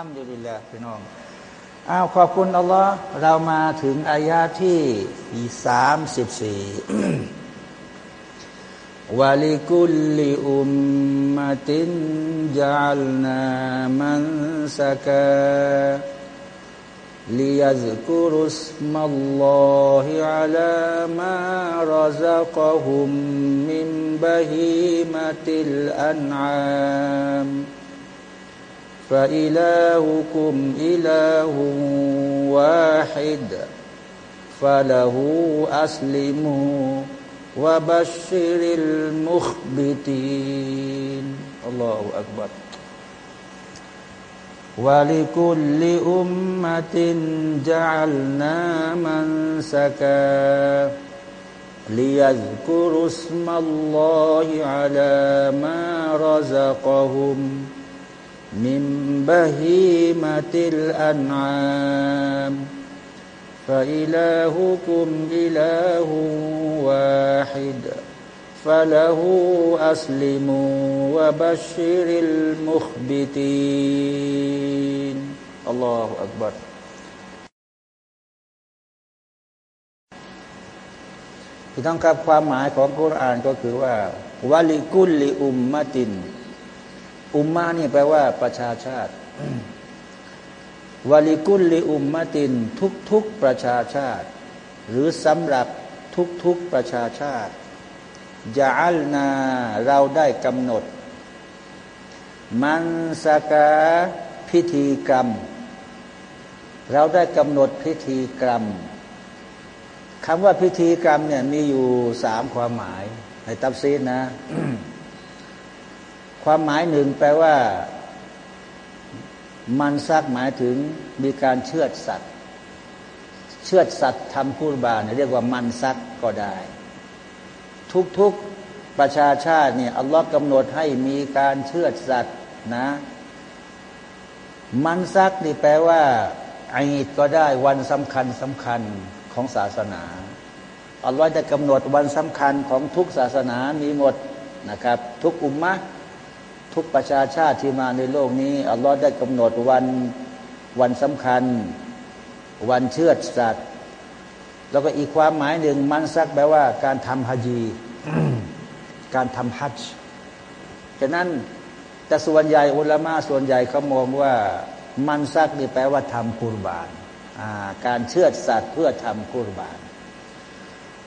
ฮัมดุลิลลาพี่น้องอ้าวขอบคุณอัลลอฮ์เรามาถึงอายาที่สามสิบสี่วะลิกุลลิอุมมะตินจัลนามันสกาลิยซกุรุสมัลลอฮิอัลามารซักฮุมมิมบะฮีมะติลอันอาม فإلهكم إله واحد فله أسلموا وبشر المخبتين. الله أكبر. ولكل أمة جعلنا منسكا ليذكروا اسم الله على ما رزقهم. من بهيمة الأنعام فإلهكم إله واحد فله أسلموا وبشر المخبتين الله أكبر พี่ต้องครับความหมายของกุรอานก็คือว่าวาลิกุลลิอุมมะติน อุมมานี่แปลว่าประชาชาติวาลิกุลลิอุมมะติน ทุกๆประชาชาติ หรือสำหรับทุกๆประชาชาติยาอัลนาเราได้กำหนด มันสกาพิธีกรรม เราได้กำหนดพิธีกรรมคำว่าพิธีกรรมเนี่ยมีอยู่สามความหมายในตับซีนนะ ความหมายหนึ่งแปลว่า มันซักหมายถึงมีการเชือดสัตว์ เชือดสัตว์ทำพูดบาเรียกว่ามันซักก็ได้ ทุกๆประชาชาติเนี่ยอัลลอฮ์กำหนดให้มีการเชื่อสัตว์นะ มันซักนี่แปลว่าไอีดก็ได้วันสำคัญสำคัญของศาสนาอัลลอฮ์จะกำหนดวันสำคัญของทุกศาสนามีหมดนะครับ ทุกอุมมะ ทุกประชาชาติที่มาในโลกนี้ อัลลอฮ์ได้กำหนดวันวันสำคัญ วันเชื่อสัตว์ แล้วก็อีกความหมายหนึ่งมันซักแปลว่า การทำฮัจีการทำฮัจฉะนั้นแต่ส่วนใหญ่อุลามะส่วนใหญ่เขามองว่ามันซักนี่แปลว่าทำกุรบานการเชื่อสัตว์เพื่อทำกุรบาน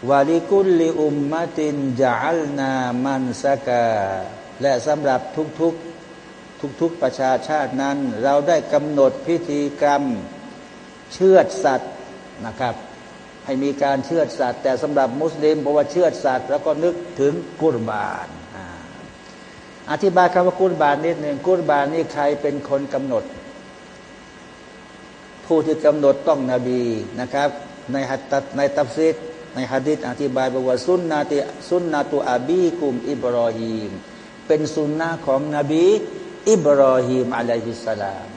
วาลิกุลลิอุมมะตินจัลนามันสกา และสำหรับทุกๆทุกๆประชาชาตินั้น เราได้กำหนดพิธีกรรมเชื่อสัตว์นะครับ ให้มีการเชื่อสัตว์ แต่สำหรับมุสลิมบอกว่าเชื่อสัตว์ แล้วก็นึกถึงกุรบานอธิบายคำว่ากุรบานนิดหนึ่งกุรบานนี่ใครเป็นคนกำหนด ผู้ที่กำหนดต้องนบีนะครับ ในฮัตในตัฟซิดในฮะดิษอธิบายบอกว่าสุนนะติสุนนะตุอาบีกุมอิบรอฮีม เป็นสุนนะของนบี อิบรอฮีมอะลัยฮิสสลาม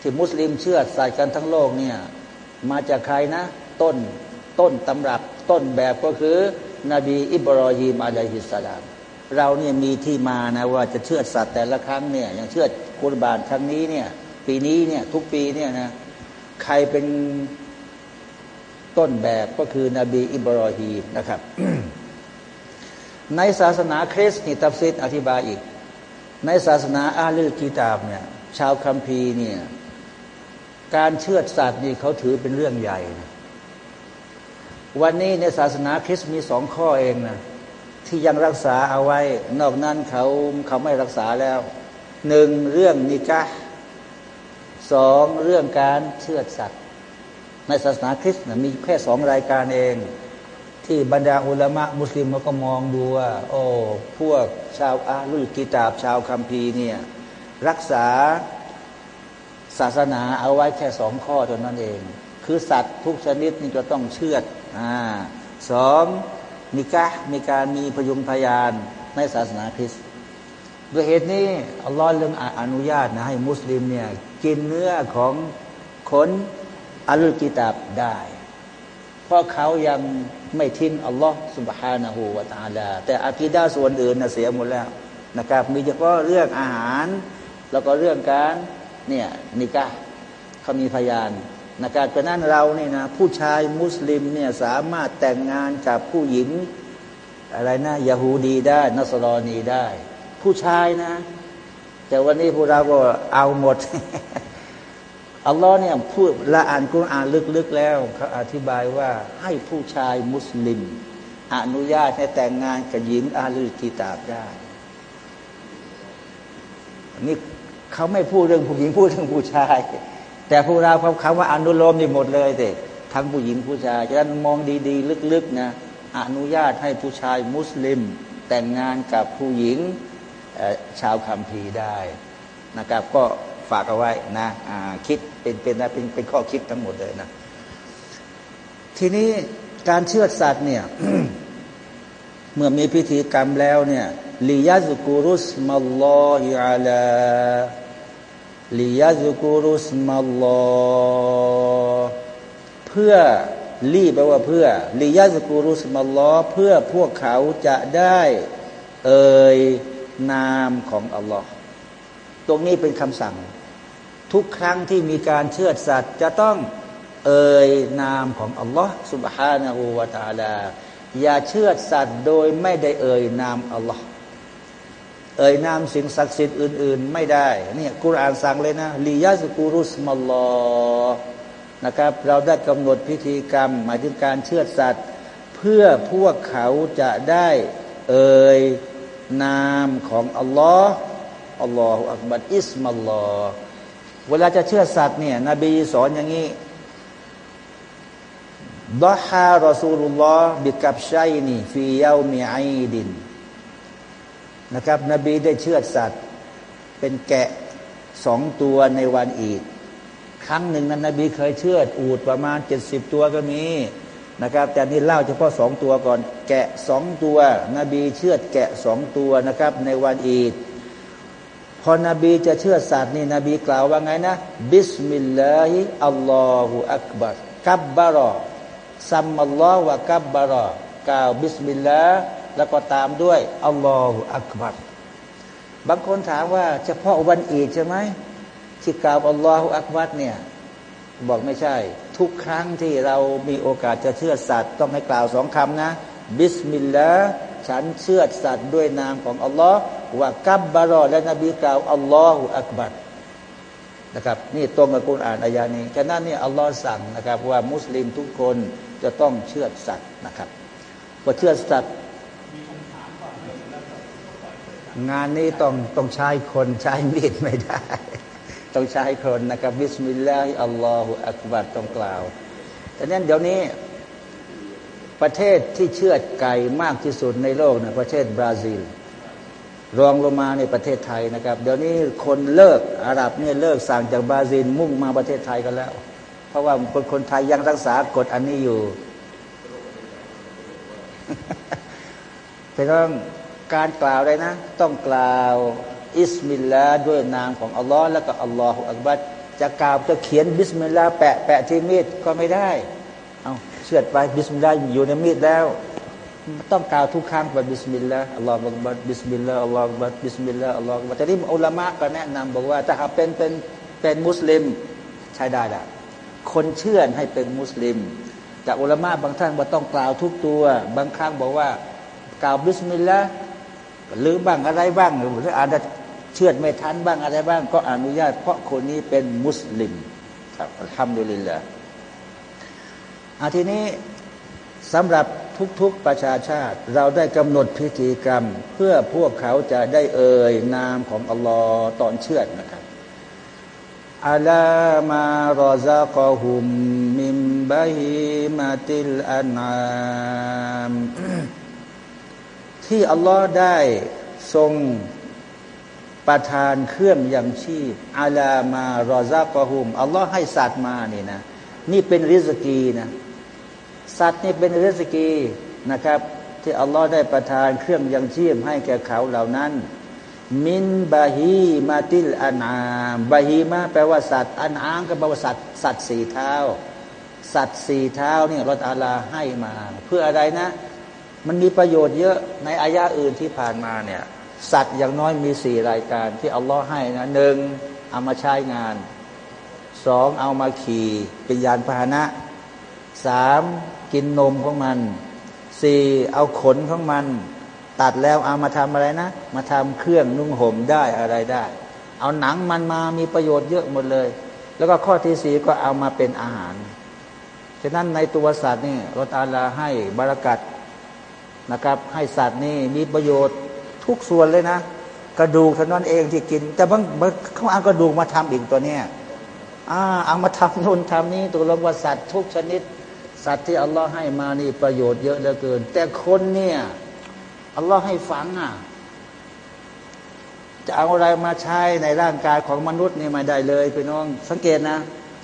ที่มุสลิมเชือดสัตว์กันทั้งโลกเนี่ยมาจากใครนะ ต้นต้นตำรับต้นแบบก็คือนบีอิบรอฮีมعليه السلام เราเนี่ยมีที่มานะว่าจะเชือดสัตว์แต่ละครั้งเนี่ยอย่างเชือดกุรบานครั้งนี้เนี่ยปีนี้เนี่ยทุกปีเนี่ยนะใครเป็นต้นแบบก็คือนบีอิบรอฮีมนะครับ ในศาสนาคริสต์นี่ตัฟซีรอธิบายอีก ในศาสนาอาลีกีตาบเนี่ยชาวคัมภีร์เนี่ยการเชื่อสัตว์นี่เขาถือเป็นเรื่องใหญ่นะวันนี้ในศาสนาคริสต์มีสองข้อเองนะที่ยังรักษาเอาไว้ นอกนั้นเขาเขาไม่รักษาแล้วหนึ่งเรื่องนิกะสองเรื่องการเชื่อสัตว์ ในศาสนาคริสต์มีแค่สองรายการเอง ที่บรรดาอุลามะมุสลิมเขาก็มองดูว่า โอ้พวกชาวอาลุกิตาบชาวคัมภีร์เนี่ยรักษาศาสนาเอาไว้แค่สองข้อเท่านั้นเอง คือสัตว์ทุกชนิดนี่จะต้องเชื่อดอสองนิกะมีการมีพยุงพยานในศาสนาคริสต์ด้วยเหตุนี้อัลลอฮ์เรื่องอนุญาตนะให้มุสลิมเนี่ยกินเนื้อของคนอัลกิตาบได้ เพราะเขายังไม่ทิ้งอัลลอฮ์สุบฮานะฮูวาตาลา แต่อากีดาส่วนอื่นนะเสียหมดแล้วนะครับ มีเฉพาะเรื่องอาหาร แล้วก็เรื่องการเนี่ยนิกะเขามีพยานนะครับเพราะนั้นเราเนี่ยนะผู้ชายมุสลิมเนี่ยสามารถแต่งงานกับผู้หญิงอะไรนะยาฮูดีได้นัสรอนีได้ ผู้ชายนะ แต่วันนี้พวกเราก็เอาหมด อัลลอฮ์เนี่ยพูดละอ่านกุรอานลึกๆแล้วเขาอธิบายว่าให้ผู้ชายมุสลิม อนุญาตให้แต่งงานกับหญิงอาลุกีตาบได้นี่เขาไม่พูดเรื่องผู้หญิงพูดเรื่องผู้ชาย แต่พวกเราเขาคำว่าอนุโลมนี่หมดเลยเด็ทั้งผู้หญิงผู้ชายฉะนั้นมองดีๆ ลึกๆนะอนุญาตให้ผู้ชายมุสลิม แต่งงานกับผู้หญิงชาวคัมภีร์ได้นะครับก็ ฝากเอาไว้นะคิดเป็นเป็นนะเป็นเป็นข้อคิดทั้งหมดเลยนะ ทีนี้การเชื่อสัตว์เนี่ยเมื่อมีพิธีกรรมแล้วเนี่ยลิยาซุกุรุสมัลลอฮิอาลาลิยาซุกุรุสมัลลอเพื่อรีแปลว่าเพื่อลิยาซุกุรุสมัลลอเพื่อพวกเขาจะได้เอ่ยนามของอัลลอฮ์ตรงนี้เป็นคำสั่ง ทุกครั้งที่มีการเชื่อสัตว์จะต้องเอ่ยนามของอัลลอฮ์สุบฮานาอูวาตาลา อย่าเชื่อสัตว์โดยไม่ได้เอ่ยนามอัลลอฮ์เอ่ยนามสิ่งศักดิ์สิทธิ์อื่น ๆ ไม่ได้เนี่ยกุรอานสั่งเลยนะลียาสกุรุสมัลลอนะครับ เราได้กำหนดพิธีกรรม หมายถึงการเชื่อสัตว์ เพื่อพวกเขาจะได้เอ่ยนามของอัลลอฮ์อัลลอฮฺอักบัดอิสมัลลอฮ์ เวลาจะเชื่อสัตว์เนี่ยนบีสอนอย่างนี้ดอฮารอซูลุลลอฮ์บิกับชัยนี่ฟีเยามีไอดินนะครับ นบีได้เชื่อสัตว์ เป็นแกะสองตัวในวันอีกครั้งหนึ่งนั้น นบีเคยเชื่ออูดประมาณเจ็ดสิบตัวก็มีนะครับ แต่นี่เล่าเฉพาะสองตัวก่อน แกะสองตัว นบีเชือดแกะสองตัวนะครับ ในวันอีด พอนบีจะเชือดสัตว์นี่นบีกล่าวว่าไงนะ بسم الله الله أكبر كبر سمى الله وكبر กล่าว بسم الله แล้วก็ตามด้วยالله أكبر บางคนถามว่าเฉพาะวันอีดใช่ไหมที่กล่าวالله أكبر เนี่ยบอกไม่ใช่ ทุกครั้งที่เรามีโอกาสจะเชื่อสัตว์ต้องให้กล่าวสองคำนะ บิสมิลลาห์ฉันเชื่อสัตว์ด้วยนามของอัลลอฮ์ ว่ากับบารอและนบีกล่าวอัลลอฮฺอักบัรนะครับนี่ตรงกับกุณอ่านอายานี้ฉะนั้นนี่อัลลอฮ์สั่งนะครับ ว่ามุสลิมทุกคนจะต้องเชื่อสัตว์นะครับพอเชื่อสัตว์งานนี้ต้องต้องใช้คนใช้มีดไม่ได้ ต้องใช้คนนะครับبسم الله الله أكبر ต้องกล่าวแต่นั้นเดี๋ยวนี้ประเทศที่เชือดไก่มากที่สุดในโลกนะประเทศบราซิล รองลงมาในประเทศไทยนะครับ เดี๋ยวนี้คนเลิกอาหรับเนี่ยเลิกสั่งจากบราซิลมุ่งมาประเทศไทยกันแล้ว เพราะว่าคนคนไทยยังรักษากฎอันนี้อยู่แต่ต้องการกล่าวเลยนะ ต้องกล่าวبسم الله ด้วยนามของอัลลอฮ์แล้วก็الله أكبر จะกล่าวจะเขียนبسم الله แปะแปะที่มีดก็ไม่ได้ เอาเชือดไปبسم الله อยู่ในมีดแล้ว ต้องกล่าวทุกครั้งว่าبسم الله الله أكبر بسم الله الله أكبر بسم الله الله أكبر แต่ที่อุลามะก็แนะนำบอกว่าถ้าหากเป็นเป็นเป็นมุสลิมใช้ได้ละคนเชือดให้เป็นมุสลิม แต่อุลามะบางท่านว่าต้องกล่าวทุกตัว บางครั้งบอกว่ากล่าวบิสมิลลาห์หรือบ้างอะไรบ้างหรืออาจจะเชื่อไม่ทันบ้างอะไรบ้าง ก็อนุญาต เพราะคนนี้เป็นมุสลิมครับทำดุลิลละอาทีนี้สำหรับ ทุกๆประชาชาติ เราได้กำหนดพิธีกรรม เพื่อพวกเขาจะได้เอ่ยนามของอัลลอฮ์ตอนเชื่อนะครับอัลามารอซากอฮุมมิมบะฮิมาติลอันามที่อัลลอฮ์ได้ทรงประทานเครื่องยังชีพอาลามารอซากอฮุมอัลลอฮ์ให้สัตว์มานี่นะ นี่เป็นริสกีนะ สัตว์นี่เป็นริสกีนะครับ ที่อัลลอฮ์ได้ประทานเครื่องยังชีพให้แก่เขาเหล่านั้น มินบาฮีมาติลอันอามบาฮีมาแปลว่าสัตว์อันอามก็แปลว่าสัตว์สัตว์สี่เท้า สัตว์สี่เท้านี่รถอาลาให้มา เพื่ออะไรนะ มันมีประโยชน์เยอะในอายะอื่นที่ผ่านมาเนี่ยสัตว์อย่างน้อยมีสี่รายการที่อัลลอฮ์ให้นะหนึ่งเอามาใช้งานสองเอามาขี่เป็นยานพาหนะ สามกินนมของมันสี่เอาขนของมัน ตัดแล้วเอามาทำอะไรนะ มาทำเครื่องนุ่งห่มได้อะไรได้ เอาหนังมันมามีประโยชน์เยอะหมดเลย แล้วก็ข้อที่สี่ก็เอามาเป็นอาหาร ฉะนั้นในตัวสัตว์นี่รตาลาให้บารักัดนะครับ ให้สัตว์นี่มีประโยชน์ทุกส่วนเลยนะ กระดูกท่านั้นเองที่กิน แต่บางเขาเอากระดูกมาทำอีกตัวเนี้ยอ่าเอามาทำนู่นทำนี้ตัวลงว่าสัตว์ทุกชนิด สัตว์ที่อัลลอฮ์ให้มานี่ประโยชน์เยอะเหลือเกิน แต่คนเนี่ยอัลลอฮ์ให้ฝังอะ จะเอาอะไรมาใช้ในร่างกายของมนุษย์นี่ไม่ได้เลยพี่น้อง สังเกตนะ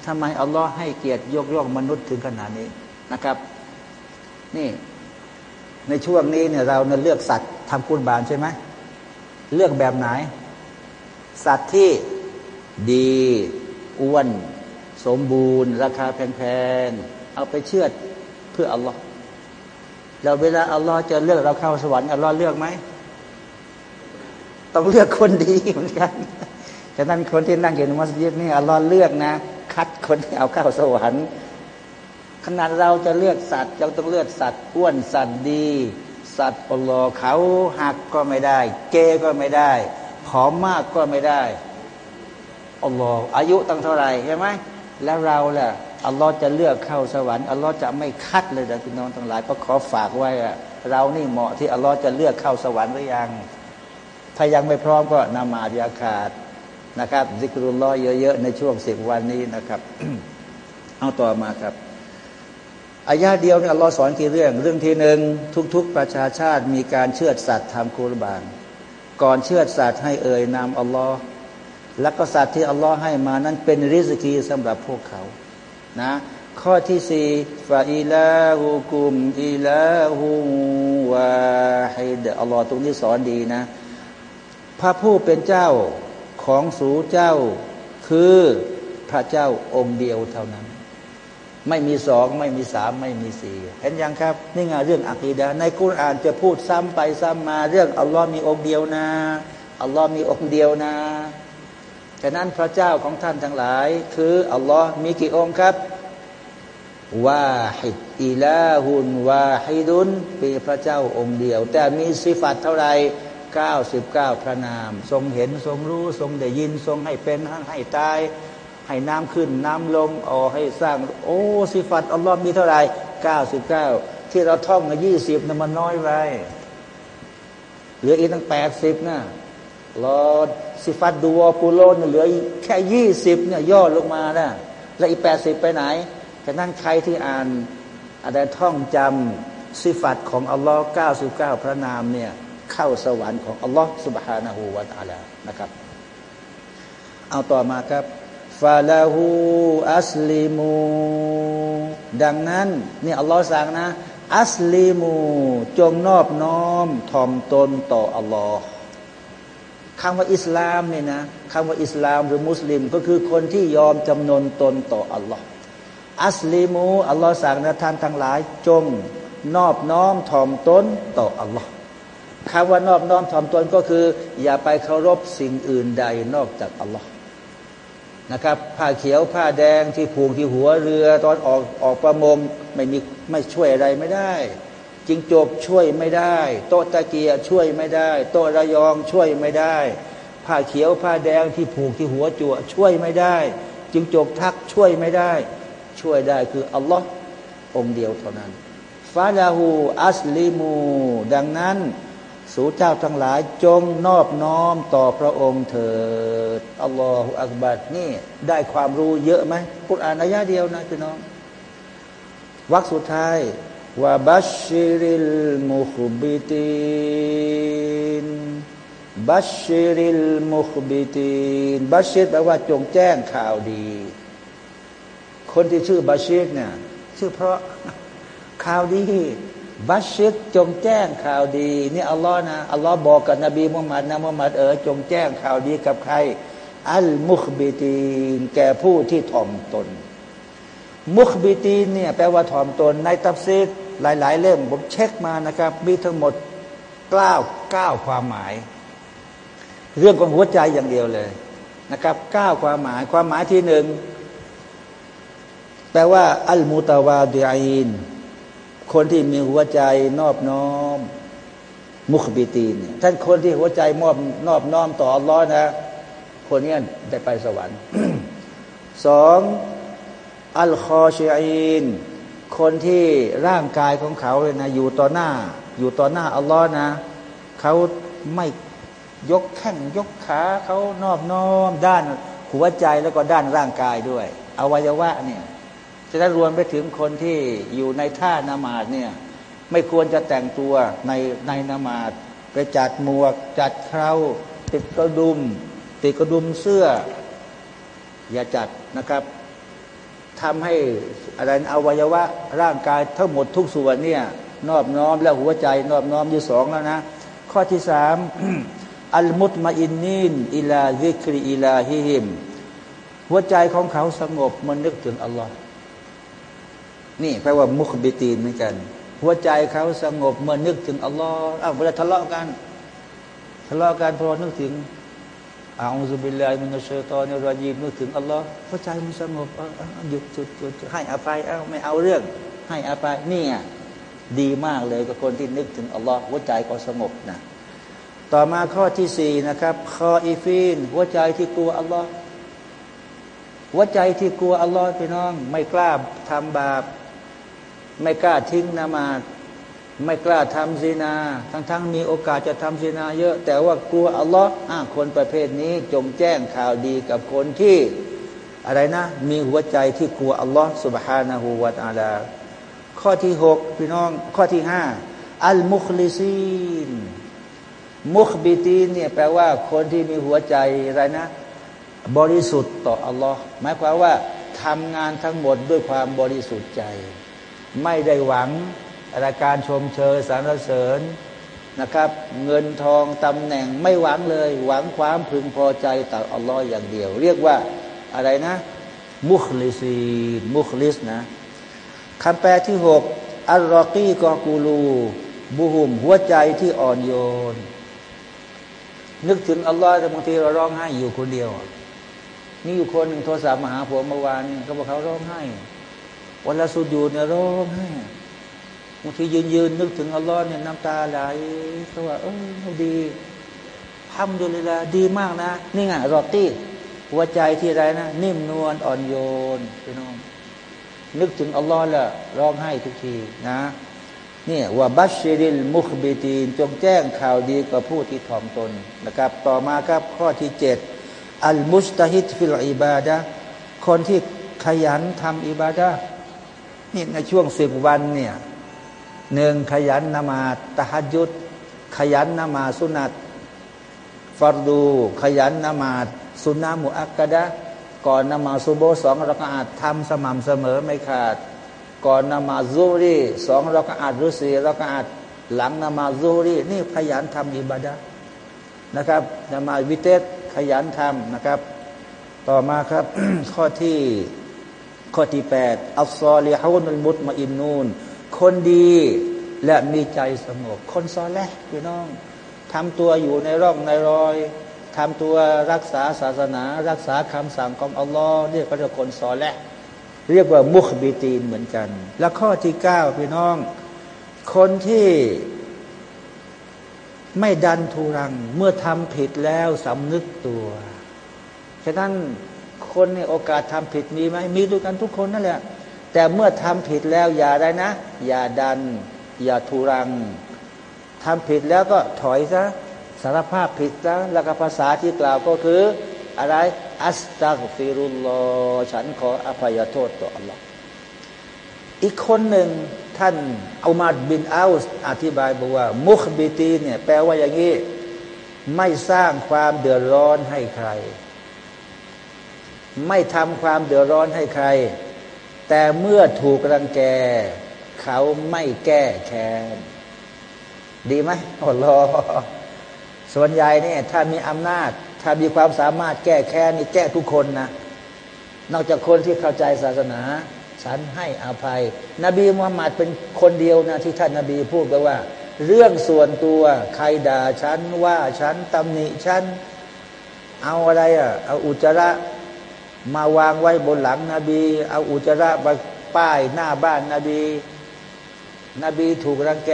ทำไมอัลลอฮ์ให้เกียรติยกย่องมนุษย์ถึงขนาดนี้นะครับ นี่ ในช่วงนี้เนี่ยเราเนี่ยเลือกสัตว์ทำคุณบานใช่ไหมเลือกแบบไหน สัตว์ที่ดีอ้วน สมบูรณ์ ราคาแพงๆ เอาไปเชื่อเพื่ออัลลอฮ์เราเวลาอัลลอฮ์จะเลือกเราเข้าสวรรค์อัลลอฮ์เลือกไหมต้องเลือกคนดีเหมือนกันฉะนั้นคนที่นั่งอยู่ในมัสยิดนี่อัลลอฮ์เลือกนะ คัดคนที่เอาเข้าสวรรค์ขนาดเราจะเลือกสัตว์เราต้องเลือกสัตว์อ้วนสัตว์ดี สัตว์อัลลอฮ์เขาหักก็ไม่ได้ เกก็ไม่ได้ผอมมากก็ไม่ได้อัลลอฮ์อายุตั้งเท่าไหร่ใช่ไหมแล้วเราแหละ อัลลอฮ์จะเลือกเข้าสวรรค์อัลลอฮ์จะไม่คัดเลยนะพี่น้องทั้งหลายก็ขอฝากไว้อะเรานี่เหมาะที่อัลลอฮ์จะเลือกเข้าสวรรค์หรือยัง ถ้ายังไม่พร้อมก็นามาดีอาคาดนะครับซิกรุลลอฮ์เยอะๆในช่วงสิบวันนี้นะครับ เอาต่อมาครับอายาเดียวเนี่ยอัลลอฮ์สอนกี่เรื่อง เรื่องที่หนึ่งทุก ๆ ประชาชาติมีการเชื่อสัตว์ทำคุรบาน ก่อนเชื่อสัตว์ให้เอ่ยนามอัลลอฮ์แล้วก็สัตว์ที่อัลลอฮ์ให้มานั้นเป็นริสกีสำหรับพวกเขา นะข้อที่สี่ฟาอิลาฮูกุมอิลาฮูวาฮิดอัลลอฮ์ตรงนี้สอนดีนะ พระผู้เป็นเจ้าของสูเจ้า คือพระเจ้าองค์เดียวเท่านั้น ไม่มีสองไม่มีสามไม่มีสี่เห็นยังครับ นี่ไงเรื่องอักีดาในกุรอานจะพูดซ้ำไปซ้ำมาเรื่องอัลลอฮ์มีองค์เดียวนะอัลลอฮ์มีองค์เดียวนะะนั้นพระเจ้าของท่านทั้งหลาย คืออัลลอฮ์มีกี่องค์ครับวาฮิดอิลาฮุนวาฮิดุนเป็นพระเจ้าองค์เดียว แต่มีสิฟัตเท่าไรเก้าสิบเก้าพระนาม ทรงเห็นทรงรู้ทรงได้ยินทรงให้เป็นให้ตาย ให้น้ำขึ้นน้ำลงออกให้สร้าง โอ้สิฟัตอัลลอฮ์มีเท่าไรเก้าสิบเก้าที่เราท่องมายี่สิบนะมันน้อยไปเหลืออีกตั้งแปดสิบนะรอ สิฟัดดูวอกูโลนเหลือแค่ยี่สิบเนี่ยย่อลงมานะและอีแปดสิบไปไหนฉะนั้นใครที่อ่านอะไรท่องจำสิฟัดของอัลลอฮ์เก้าสิบเก้าพระนามเนี่ยเข้าสวรรค์ของอัลลอฮ์สุบฮานาหูวาตาลานะครับ เอาต่อมาครับฟาลาหูอัสลิมู ดังนั้นนี่อัลลอฮ์สั่งนะ อัสลิมู จงนอบน้อมทอมตนต่ออัลลอฮ์ คำว่าอิสลามเนี่ยนะคำว่าอิสลามหรือมุสลิม ก็คือคนที่ยอมจำนนตนต่ออัลลอฮ์อัสลิมูอัลลอฮ์สั่งนะท่านทั้งหลายจงนอบน้อมถ่อมตนต่ออัลลอฮ์คำว่านอบน้อมถ่อมตนก็คือ อย่าไปเคารพสิ่งอื่นใดนอกจากอัลลอฮ์นะครับผ้าเขียวผ้าแดงที่ผูกที่หัวเรือตอนออกออกประมงไม่มีไม่ช่วยอะไรไม่ได้ จิงจบช่วยไม่ได้ โตตะเกียช่วยไม่ได้ โตระยองช่วยไม่ได้ผ้าเขียวผ้าแดงที่ผูกที่หัวจั่วช่วยไม่ได้ จิงจบทักช่วยไม่ได้ ช่วยได้คืออัลลอฮ์องเดียวเท่านั้นฟาลาหูอัสลิมู ดังนั้น สู่เจ้าทั้งหลายจงนอบน้อมต่อพระองค์เถิดอัลลอฮฺอักบัดนี่ได้ความรู้เยอะไหมกุณอ่านอายะเดียวนะพี่น้องวักสุดท้าย ว่าบัชชิริลมุขบิตินบัชชิริลมุขบิตินบัชชิรแปลว่าจงแจ้งข่าวดี คนที่ชื่อบัชชิรเนี่ยชื่อเพราะข่าวดีบัชชิรจงแจ้งข่าวดีนี่อัลลอฮ์นะอัลลอฮ์บอกกับนบีมุฮัมมัดนะมุฮัมมัดเออจงแจ้งข่าวดีกับใคร อัลมุขบิตีนแก่ผู้ที่ถ่อมตน มุขบิตีนเนี่ยแปลว่าถ่อมตนในตัฟซีด หลาย ๆ เล่มผมเช็คมานะครับ มีทั้งหมดเก้าเก้าความหมาย เรื่องของหัวใจอย่างเดียวเลยนะครับเก้าความหมาย ความหมายที่หนึ่งแปลว่า อัลมุตาวาดีอินคนที่มีหัวใจนอบน้อม มุขบิตีนท่านคนที่หัวใจมอบนอบน้อมต่ออัลลอฮ์นะ คนนี้ได้ไปสวรรค์สองอัลคอชีอิน คนที่ร่างกายของเขาเลยนะอยู่ต่อหน้า อยู่ต่อหน้าอัลลอฮ์นะเขาไม่ยกแข้งยกขาเขานอบน้อมด้านหัวใจแล้วก็ด้านร่างกายด้วย อวัยวะเนี่ยจะได้รวมไปถึงคนที่อยู่ในท่านมาซเนี่ยไม่ควรจะแต่งตัวในในนมาซไปจัดหมวก จัดเคราติดกระดุม ติดกระดุมเสื้อ อย่าจัดนะครับ ทำให้อะไรอวัยวะร่างกายทั้งหมดทุกส่วนเนี่ยนอบน้อมแล้วหัวใจนอบน้อมอยู่สองแล้วนะ ข้อที่สามالمطمئنين إلى ذكر إلههمหัวใจของเขาสงบมันนึกถึงอัลลอฮ์นี่แปลว่ามุขบิตีนเหมือนกัน หัวใจเขาสงบเมื่อนึกถึงอัลลอฮ์อ้าวเวลาทะเลาะกัน ทะเลาะกันพอนึกถึง อาอุซุบิลลาฮิมินัชชัยตอนิรจีมนึกถึงอัลลอฮ์หัวใจมันสงบหยุดจุดจุดให้อภัยเอาไม่เอาเรื่อง ให้อภัยนี่ดีมากเลยกับคนที่นึกถึงอัลลอฮ์หัวใจก็สงบนะต่อมาข้อที่สี่นะครับคออีฟีน หัวใจที่กลัวอัลลอฮ์หัวใจที่กลัวอัลลอฮ์พี่น้อง ไม่กล้าทำบาป ไม่กล้าทิ้งนามาด ไม่กล้าทำซีนา ทั้งๆ มีโอกาสจะทำซีนาเยอะ แต่ว่ากลัวอัลลอฮ์คนประเภทนี้จงแจ้งข่าวดีกับคนที่อะไรนะ มีหัวใจที่กลัวอัลลอฮ์สุบฮานาหูวาตาลาข้อที่หกพี่น้อง ข้อที่ห้าอัลมุคลิซีน มุคบิตีนเนี่ยแปลว่าคนที่มีหัวใจอะไรนะ บริสุทธิ์ต่ออัลลอฮ์หมายความว่าทำงานทั้งหมดด้วยความบริสุทธิ์ใจ ไม่ได้หวัง อาการชมเชยสรรเสริญนะครับ เงินทองตำแหน่งไม่หวังเลย หวังความพึงพอใจต่ออัลลอฮ์อย่างเดียว เรียกว่าอะไรนะ มุคลิซีมุคลิสนะคำแปลที่หกอัลรอกีกอกูลูบุหุมหัวใจที่อ่อนโยน นึกถึงอัลลอฮ์แต่บางทีเราร้องไห้อยู่คนเดียว นี่อยู่คนหนึ่งโทรศัพท์มาหาผมเมื่อวานเขาบอกเขาร้องไห้วันละสุดอยู่เนี่ยร้องไห้างทียืนยืนนึกถึงอัลลอฮ์เนี่ยน้ำตาไหลเขาว่าเออดีทำดูเลยละดีมากนะ นี่ไงรอตี้หัวใจที่ไรนะ นิ่มนวลอ่อนโยนพี่น้อง นึกถึงอัลลอฮ์ละร้องไห้ทุกทีนะนี่ว่าบัชชิริลมุขบิตีนจงแจ้งข่าวดีกับผู้ที่ถ่อมตนนะครับ ต่อมาครับข้อที่เจ็ดอัลมุสตาฮิดฟิลอิบาดะคนที่ขยันทำอิบาดะนี่ในช่วงสิบวันเนี่ย หนึ่งขยันนมาตะฮัดยุดขยันนมาสุนัตฟารดู ขยันนมาสุนนามุอักกะดะก่อนนมาสุโบสองรักอาจทำสม่ำเสมอไม่ขาด ก่อนนมาซูรีสองรักอาดหรือสี่รักอาดหลังนมาซูรีนี่ขยันทำอิบาดะนะครับนมาวิเตสขยันทำนะครับ ต่อมาครับข้อที่ข้อที่แปดอัลซอลีฮานุลมุตมาอินนูน คนดีและมีใจสงบ คนซอแลพี่น้องทำตัวอยู่ในร่องในรอยทำตัวรักษาศาสนา รักษาคำสั่งของอัลลอฮ์เรียกว่าคนซอแลเรียกว่ามุขบิตีนเหมือนกัน แล้วข้อที่เก้าพี่น้อง คนที่ไม่ดันทุรังเมื่อทำผิดแล้วสำนึกตัว ฉะนั้นคนในโอกาสทำผิดมีไหมมีด้วยกันทุกคนนั่นแหละ แต่เมื่อทำผิดแล้วอย่าได้นะ อย่าดัน อย่าทุรังทำผิดแล้วก็ถอยซะสารภาพผิดซะแล้วก็ภาษาที่กล่าวก็คือ อะไร อัสตักฟิรุลลอฉันขออภัยโทษต่ออัลลอฮ์อีกคนหนึ่งท่านอุมาดบินอัลสอธิบายบอกว่า มุขบิตีเนี่ยแปลว่าอย่างนี้ ไม่สร้างความเดือดร้อนให้ใคร ไม่ทำความเดือดร้อนให้ใคร แต่เมื่อถูกรังแก เขาไม่แก้แค้นดีไหมอัลลอฮ์ส่วนใหญ่เนี่ยถ้ามีอำนาจ ถ้ามีความสามารถแก้แค้นนี่แก้ทุกคนนะนอกจากคนที่เข้าใจศาสนา ฉันให้อภัย นบีมุฮัมมัดเป็นคนเดียวนะที่ท่านนาบีพูดไปว่า เรื่องส่วนตัวใครด่าฉันว่าฉันตำหนิฉันเอาอะไรอะเอาอุจจาระ มาวางไว้บนหลังนบี เอาอุจจาระมาป้ายหน้าบ้านนบี นบีถูกรังแก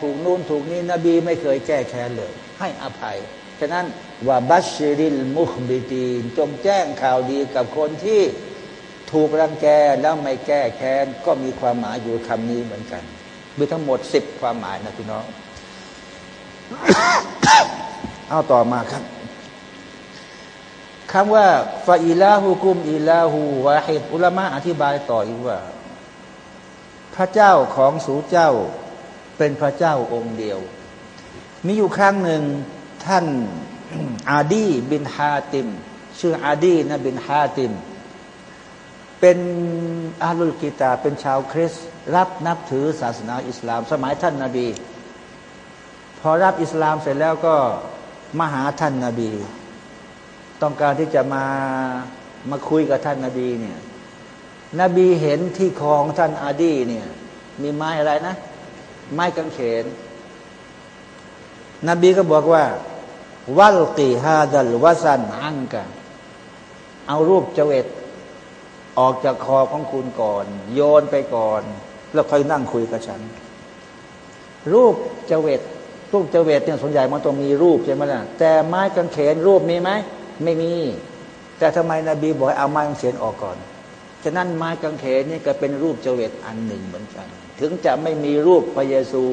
ถูกนู่นถูกนี้นบีไม่เคยแก้แค้นเลย ให้อภัย ฉะนั้นว่าบัชริลมุขบิตีนจงแจ้งข่าวดีกับคนที่ถูกรังแกแล้วไม่แก้แค้น ก็มีความหมายอยู่คำนี้เหมือนกัน มีทั้งหมดสิบความหมายนะพี่น้อง เอาต่อมาครับ คำว่าฟาอิลาหูกุมอิลาหูวาฮิดอุลามะอธิบายต่ออีกว่า พระเจ้าของสูเจ้าเป็นพระเจ้าองค์เดียว มีอยู่ครั้งหนึ่งท่านอาดีบินฮาติม ชื่ออาดีนะบินฮาติม เป็นอาลุลกิตาเป็นชาวคริสรับนับถือศาสนาอิสลาม สมัยท่านนาบี พอรับอิสลามเสร็จแล้วก็มาหาท่านนาบี ต้องการที่จะมามาคุยกับท่านนาบีเนี่ย นบีเห็นที่คองท่านอาดีเนี่ย มีไม้อะไรนะ ไม้กางเขน นบีก็บอกว่า วัลกีฮาดัลวาสันอังกะเอารูปเจเวตออกจากคอของคุณก่อน โยนไปก่อน แล้วค่อยนั่งคุยกับฉัน รูปเจเวตรูปเจเวตเนี่ยส่วนใหญ่มันต้องมีรูปใช่ไหมล่ะแต่ไม้กางเขนรูปมีไหม ไม่มี แต่ทำไมนบีบอกให้เอาไม้กางเขนออกก่อน ฉะนั้นไม้กางเขนนี่ก็เป็นรูปเจเวตอันหนึ่งเหมือนกัน ถึงจะไม่มีรูปพระเยซู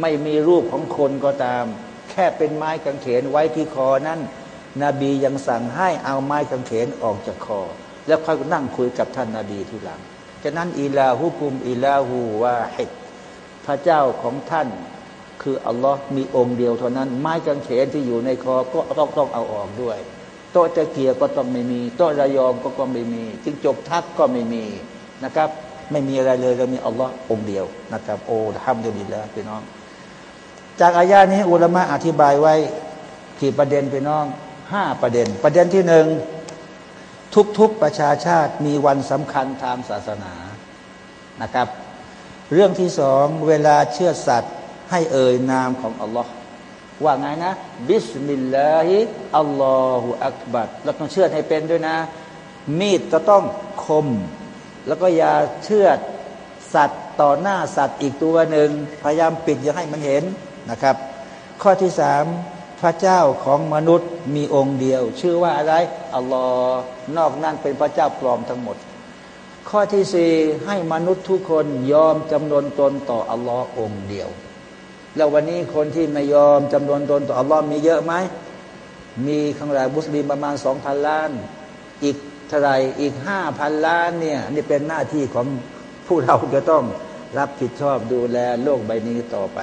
ไม่มีรูปของคนก็ตาม แค่เป็นไม้กางเขนไว้ที่คอนั้นนบียังสั่งให้เอาไม้กางเขนออกจากคอ แล้วค่อยนั่งคุยกับท่านนาบีทีหลัง ฉะนั้นอีลาฮุกุมอีลาหูวาฮิดพระเจ้าของท่านคืออัลลอฮ์มีองค์เดียวเท่านั้น ไม้กางเขนที่อยู่ในคอก็ต้องต้องเอาออกด้วย โต๊ะตะเกียก็ต้องไม่มี โต๊ะระยองก็ก็ไม่มีจิงจบทักก็ไม่มีนะครับ ไม่มีอะไรเลยเรามีอัลลอฮ์องเดียวนะครับ โอ้ทำเดียวดีแล้วพี่น้อง จากอายานี้อุลามะอธิบายไว้กี่ประเด็นพี่น้องห้าประเด็น ประเด็นที่หนึ่งทุกๆประชาชาติมีวันสำคัญทางศาสนานะครับ เรื่องที่สองเวลาเชื่อสัตว์ให้เอ่ยนามของอัลลอฮ์ ว่าไงนะ บิสมิลลาฮิอัลลอฮฺอักบัดเราต้องเชื่อให้เป็นด้วยนะ มีดจะต้องคม แล้วก็อย่าเชื่อสัตว์ต่อหน้าสัตว์อีกตัวหนึ่งพยายามปิดอย่าให้มันเห็นนะครับ ข้อที่สามพระเจ้าของมนุษย์มีองค์เดียว ชื่อว่าอะไรอัลลอฮ์นอกนั้นเป็นพระเจ้าปลอมทั้งหมด ข้อที่สี่ให้มนุษย์ทุกคนยอมจำนนตนต่ออัลลอฮ์องเดียว แล้ววันนี้คนที่ไม่ยอมจำนวนตนต่ออัลลอฮ์มีเยอะไหม มีข้างหลังมุสลิมประมาณสองพันล้าน อีกเท่าไรอีกห้าพันล้านเนี่ยนี่เป็นหน้าที่ของผู้เราจะต้องรับผิดชอบดูแลโลกใบนี้ต่อไป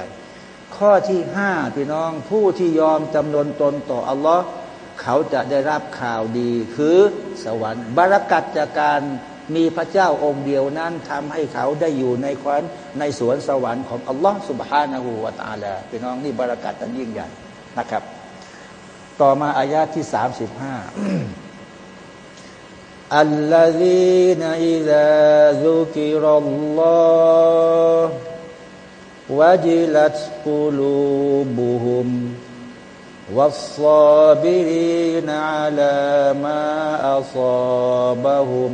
ข้อที่ห้าพี่น้องผู้ที่ยอมจำนวนตนต่ออัลลอฮ์เขาจะได้รับข่าวดีคือสวรรค์บารักัดจากการ มีพระเจ้าองค์เดียวนั้นทำให้เขาได้อยู่ในควันในสวนสวรรค์ของอัลลอฮ์สุบฮานาหูวาตาลาพี่น้องนี่บารักัดอันยิ่งใหญ่นะครับ ต่อมาอายาที่สามสิบห้าอัลลอฮีนอิลาซุกิรัลลอฮ์วะจิลัตกุลูบุฮุม والصابرين على ما أصابهم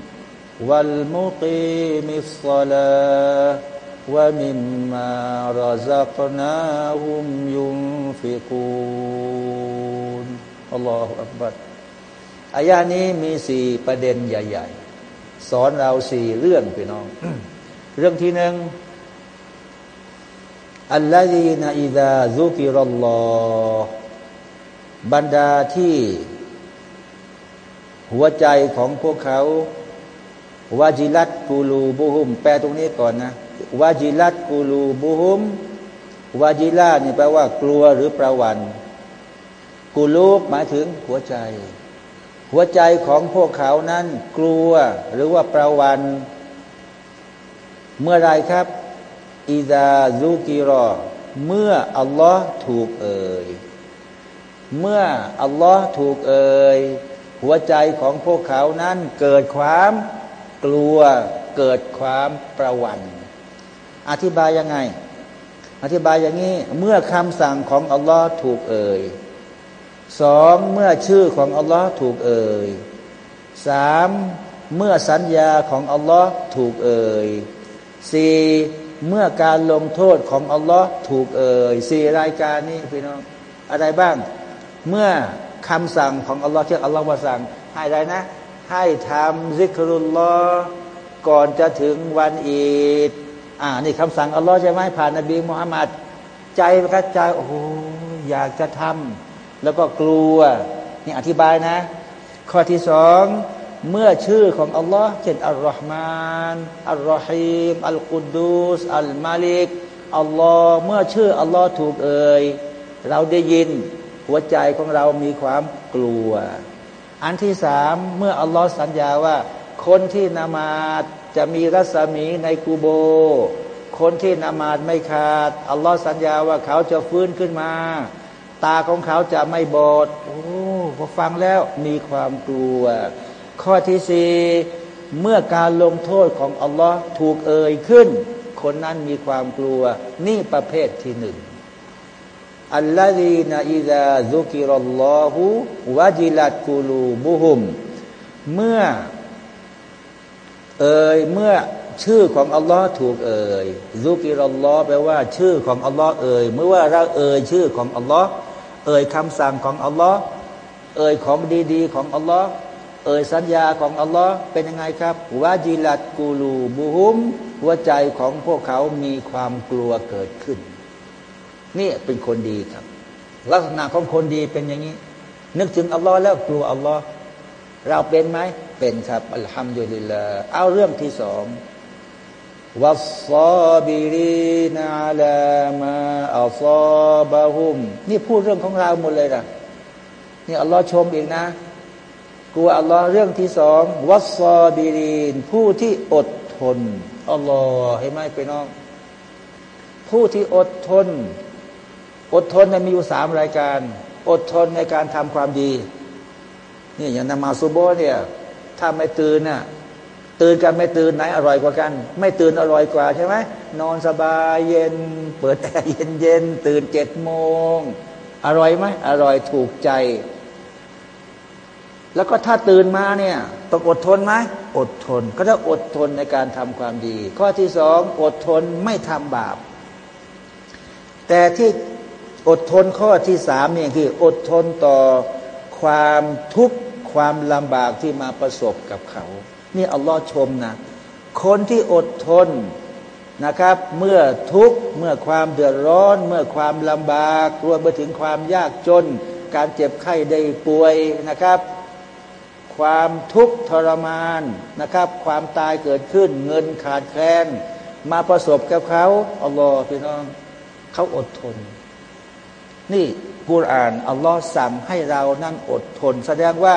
والمقيم الصلاة ومما رزقناهم ينفقون الله أكبر อายานี้มีสี่ประเด็นใหญ่ ๆ สอนเราสี่เรื่องพี่น้อง เรื่องที่หนึ่งอัลลอฮีนาอิดาซุกิรัลลอฮบรรดาที่ หัวใจของพวกเขา วาจิลัดกูลูบุฮุม แปลตรงนี้ก่อนนะวาจิลัดกูลูบุฮุมวาจิลานี่แปลว่า กลัวหรือประวัน กูลูบหมายถึงหัวใจ หัวใจของพวกเขานั้น กลัวหรือว่าประวัน เมื่อไรครับอิดาซูกิรอ เมื่ออัลลอฮ์ถูกเอ่ย เมื่ออัลลอฮ์ถูกเอ่ย หัวใจของพวกเขานั้นเกิดความ กลัวเกิดความประวัน อธิบายยังไง อธิบายอย่างนี้ เมื่อคำสั่งของอัลลอฮ์ถูกเอ่ยสองเมื่อชื่อของอัลลอฮ์ถูกเอ่ยสามเมื่อสัญญาของอัลลอฮ์ถูกเอ่ยสี่เมื่อการลงโทษของอัลลอฮ์ถูกเอ่ยสี่รายการนี้พี่น้องอะไรบ้าง เมื่อคำสั่งของอัลลอฮ์ที่อัลลอฮ์ว่าสั่งให้อะไรนะ ให้ทำซิกรุลลอฮ์ก่อนจะถึงวันอีดอ่านี่คำสั่งอัลลอฮ์ใช่ไหมผ่านนบีมุฮัมมัดใจกระจายโอ้โหอยากจะทำแล้วก็กลัวนี่อธิบายนะ ข้อที่สองเมื่อชื่อของอัลลอฮ์เช่นอัลลอฮ์มานอัลลอฮีมอัลกุดูสอัลมาลิกอัลลอฮ์เมื่อชื่ออัลลอฮ์ถูกเอ่ยเราได้ยินหัวใจของเรามีความกลัว อันที่สามเมื่ออัลลอฮ์สัญญาว่า คนที่นามาดจะมีรัศมีในกูโบ คนที่นามาดไม่ขาดอัลลอฮ์สัญญาว่าเขาจะฟื้นขึ้นมา ตาของเขาจะไม่บอดโอ้พอฟังแล้วมีความกลัว ข้อที่สี่เมื่อการลงโทษของอัลลอฮ์ถูกเอ่ยขึ้น คนนั้นมีความกลัว นี่ประเภทที่หนึ่ง อัลลอฮีนาอิดาซุกิรัลลอฮุวะจิลัดกูลูบุฮุม เมื่อเอ่ยเมื่อชื่อของอัลลอฮ์ถูกเอ่ยซุกิรัลลอฮ์แปลว่า ชื่อของอัลลอฮ์เอ่ยเมื่อว่าเราเอ่ยชื่อของอัลลอฮ์เอ่ยคำสั่งของอัลลอฮ์เอ่ยของดีๆ ของอัลลอฮ์เอ่ยสัญญาของอัลลอฮ์เป็นยังไงครับวาจิลัดกูลูบุฮุมหัวใจของพวกเขามีความกลัวเกิดขึ้น นี่เป็นคนดีครับ ลักษณะของคนดีเป็นอย่างนี้ นึกถึงอัลลอฮ์แล้วกลัวอัลลอฮ์เราเป็นไหมเป็นครับอัลฮัมดุลิลลาเอาเรื่องที่สองวัสซาบิรีนาลามาอัลซาบะฮุมนี่พูดเรื่องของเราหมดเลยนะนี่อัลลอฮ์ชมอีกนะกลัวอัลลอฮ์เรื่องที่สองوالصابرين ผู้ที่อดทนอัลลอฮ์ให้ไหมพี่น้อง ผู้ที่อดทน อดทนมีอยู่สามรายการ อดทนในการทำความดี นี่อย่างนามาซซุบฮิเนี่ยถ้าไม่ตื่นน่ะตื่นกันไม่ตื่นไหนอร่อยกว่ากัน ไม่ตื่นอร่อยกว่าใช่ไหมนอนสบายเย็น เปิดแอร์เย็นเย็นตื่นเจ็ดโมงง อร่อยไหมอร่อยถูกใจ แล้วก็ถ้าตื่นมาเนี่ยต้องอดทนไหมอดทน ก็ต้องอดทนในการทำความดี ข้อที่สองอดทนไม่ทำบาป แต่ที่ อดทนข้อที่สามนี่คืออดทนต่อความทุกข์ความลำบากที่มาประสบกับเขา นี่อัลลอฮ์ชมนะคนที่อดทนนะครับ เมื่อทุกข์เมื่อความเดือดร้อน เมื่อความลำบากรวมไปถึงความยากจน การเจ็บไข้ได้ป่วยนะครับ ความทุกข์ทรมานนะครับ ความตายเกิดขึ้นเงินขาดแคลนมาประสบกับเขาอัลลอฮ์พี่น้อง เขาอดทน นี่กุรอานอัลลอฮ์สั่งให้เรานั่งอดทน แสดงว่า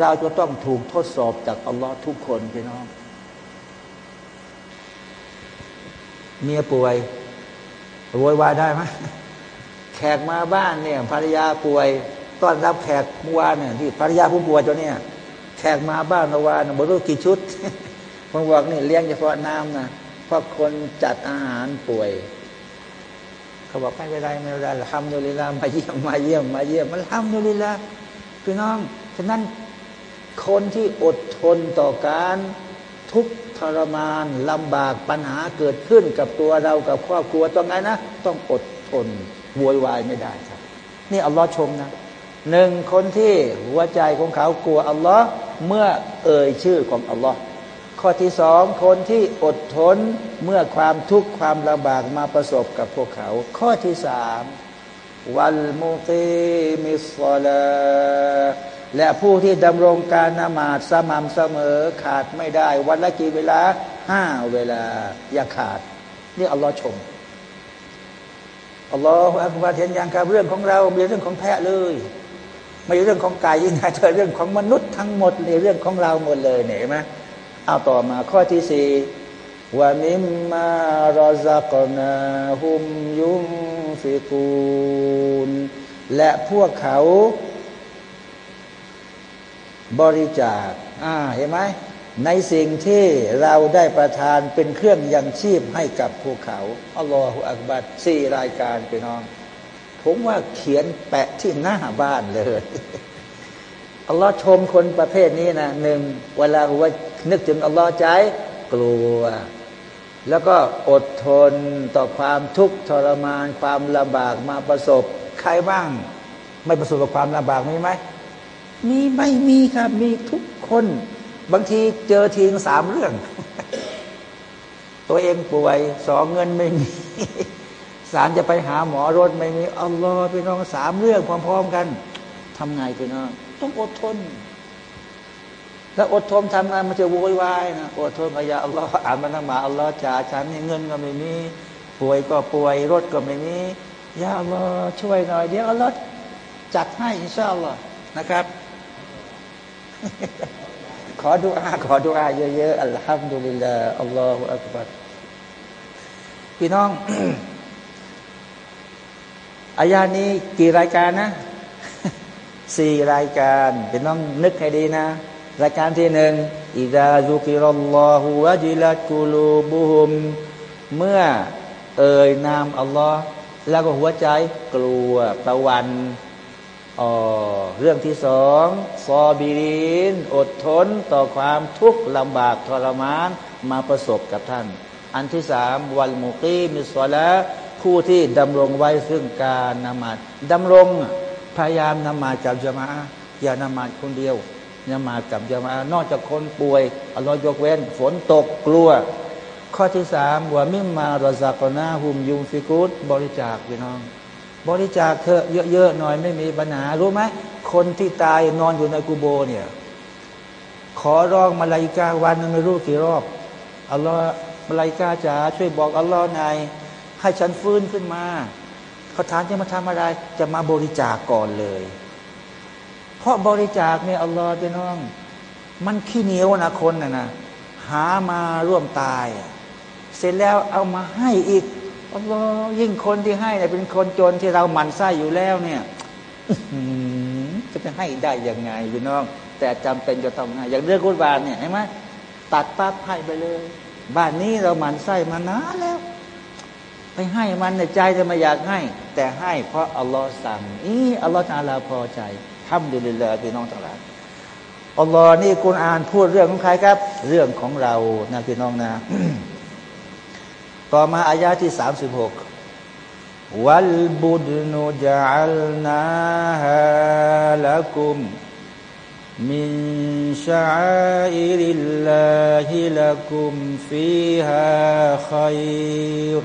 เราจะต้องถูกทดสอบจากอัลลอฮ์ทุกคนพี่น้อง เมียป่วยโวยวายได้ไหมแขกมาบ้านเนี่ยภรรยาป่วยต้อนรับแขกเมื่อวานเนี่ยที่ภรรยาผู้ป่วยตัวเนี่ยแขกมาบ้านเมื่อวานบรู้กี่ชุดผมบอกนี่เลี้ยงเฉพาะน้ำนะเพราะคนจัดอาหารป่วย เขาบอกไม่เป็นไรไม่เป็นไรทำดูลิลามาเยี่ยมมาเยี่ยมมาเยี่ยมมันทำดูลิลาพี่น้องฉะนั้นคนที่อดทนต่อการทุกทรมานลำบากปัญหาเกิดขึ้นกับตัวเรากับครอบครัวต้องไงนะ ต้องอดทนโวยวายไม่ได้ครับ นี่อัลลอฮ์ชมนะหนึ่งคนที่หัวใจของเขากลัวอัลลอฮ์เมื่อเอ่ยชื่อของอัลลอฮ์ ข้อที่สองคนที่อดทนเมื่อความทุกข์ความลำบากมาประสบกับพวกเขา ข้อที่สามวัลมุกีมิสลาและผู้ที่ดำรงการนมาดสม่ำเสมอขาดไม่ได้ วันละกี่เวลาห้าเวลา อย่าขาด นี่อัลลอฮ์ชมอัลลอฮฺอักบารเห็นอย่างกับเรื่องของเราเป็นเรื่องของแพะเลย ไม่เรื่องของกายยิ่งนะเธอเรื่องของมนุษย์ทั้งหมดในเรื่องของเราหมดเลยเนี่ยเห็นไหม เอาต่อมาข้อที่สี่ว่ามิมมารอซักนาฮุมยุมฟิกูนและพวกเขาบริจาคอ่าเห็นไหมในสิ่งที่เราได้ประทานเป็นเครื่องยังชีพให้กับภูเขาอัลลอฮฺอักบัดสี่รายการไปน้อง ผมว่าเขียนแปะที่หน้าบ้านเลยอัลลอฮ์ชมคนประเภทนี้นะหนึ่งเวลาว่า นึกถึงอัลลอฮ์ใจกลัว แล้วก็อดทนต่อความทุกข์ทรมาน ความลำบากมาประสบ ใครบ้าง ไม่ประสบกับความลำบากมีไหมมีไม่มีครับ มีทุกคน บางทีเจอทีงสามเรื่อง ตัวเองป่วยสองเงินไม่มีสารจะไปหาหมอรถไม่มีอัลลอฮ์พี่น้องสามเรื่องพร้อม ๆ กันทำไงพี่น้องต้องอดทน แล้วอดทนทำงานมันจะโวยวายนะอดทนพยาอัลลอฮ์อ่านมานมาอัลลอฮ์จ่าฉันเงินก็ไม่มีป่วยก็ป่วยรถก็ไม่มียาอัลลอฮ์ช่วยหน่อยเดี๋ยวอัลลอฮ์จัดให้อินชาอัลลอฮ์นะครับ ขอดุอาขอดุอาเยอะๆอัลฮัมดุลิลลาห์อัลลอฮฺอักบัรพี่น้องอายานี้กี่รายการนะสี่รายการพี่น้องนึกให้ดีนะ รายการที่หนึ่งอิดาซุกิรัลลอฮฺวะจิลักุลูบุฮุม เมื่อเอ่ยนามอัลลอฮ์แล้วก็หัวใจกลัวประวันอ๋อเรื่องที่สองซอบิรินอดทนต่อความทุกข์ลำบากทรมานมาประสบกับท่าน อันที่สามวัลมุกีมิสวละผู้ที่ดำรงไว้ซึ่งการนมาดดำรงพยายามนมาจับจมาอย่านมาดคนเดียว นมากับจมานอกจากคนป่วยอัลลอฮ์ยกเว้น ฝนตกกลัว ข้อที่สามว่ามิมมารซากนาหุมยุมฟิกุตบริจาคพี่น้อง บริจาคเถอะเยอะๆหน่อยไม่มีปัญหารู้ไหมคนที่ตายนอนอยู่ในกูโบเนี่ย ขอร้องมาลายกาวันนึงไม่รู้กี่รอบอัลลอฮ์มาลายกาจ๋าช่วยบอกอัลลอฮ์นายให้ฉันฟื้นขึ้นมาเขาถามจะมาทำอะไร จะมาบริจาคก่อนเลย เพราะบริจาคเนี่ยอัลลอฮ์จะน้อง มันขี้เหนียวนะคนนะนะหามาร่วมตาย เสร็จแล้วเอามาให้อีกอัลลอฮ์ยิ่งคนที่ให้เนี่ยเป็นคนจนที่เราหมั่นไส้อยู่แล้วเนี่ยจะไปให้ได้ยังไงพี่น้อง แต่จำเป็นจะต้องให้อย่างเรื่องกุศบานเนี่ยเห็นไหมตัดปั๊บให้ไปเลย บ้านนี้เราหมั่นไส้มานานแล้วไปให้มันในใจจะไม่อยากให้ แต่ให้เพราะอัลลอฮ์สั่งอีอัลลอฮ์อาลาพอใจ ทำดีเลยพี่น้องทั้งหลายอัลลอฮ์นี่กุณอ่านพูดเรื่องของใครครับ เรื่องของเรานะพี่น้องนะ ต่อมาอายาที่สามสิบหกวัลบุดนุจัลนาฮาลักุมมินชาอิริลลาฮิลักุมฟีฮาขัยร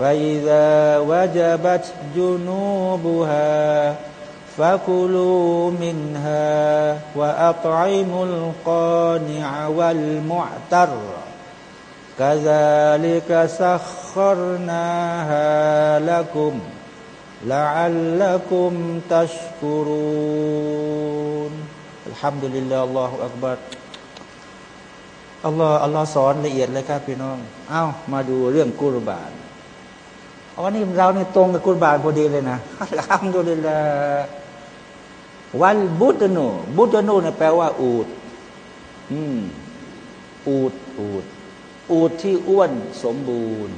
فإذا وجبت جنوبها فكلوا منها وأطعموا القانع والمعتر كذلك سخرناها لكم لعلكم تشكرون الحمد لله الله أكبر อัลลอฮ์อัลลอฮ์สอนละเอียดเลยครับพี่น้อง เอา้ามาดูเรื่องกุรบาน อ๋อนี่เราเนี่ตรงกับกุรบานพอดีเลยนะอัลฮัมดุลิลลาวันบุตนูบุตนูเนี่ยแปลว่า อูดอืมอูดอูดอูดที่อ้วนสมบูรณ์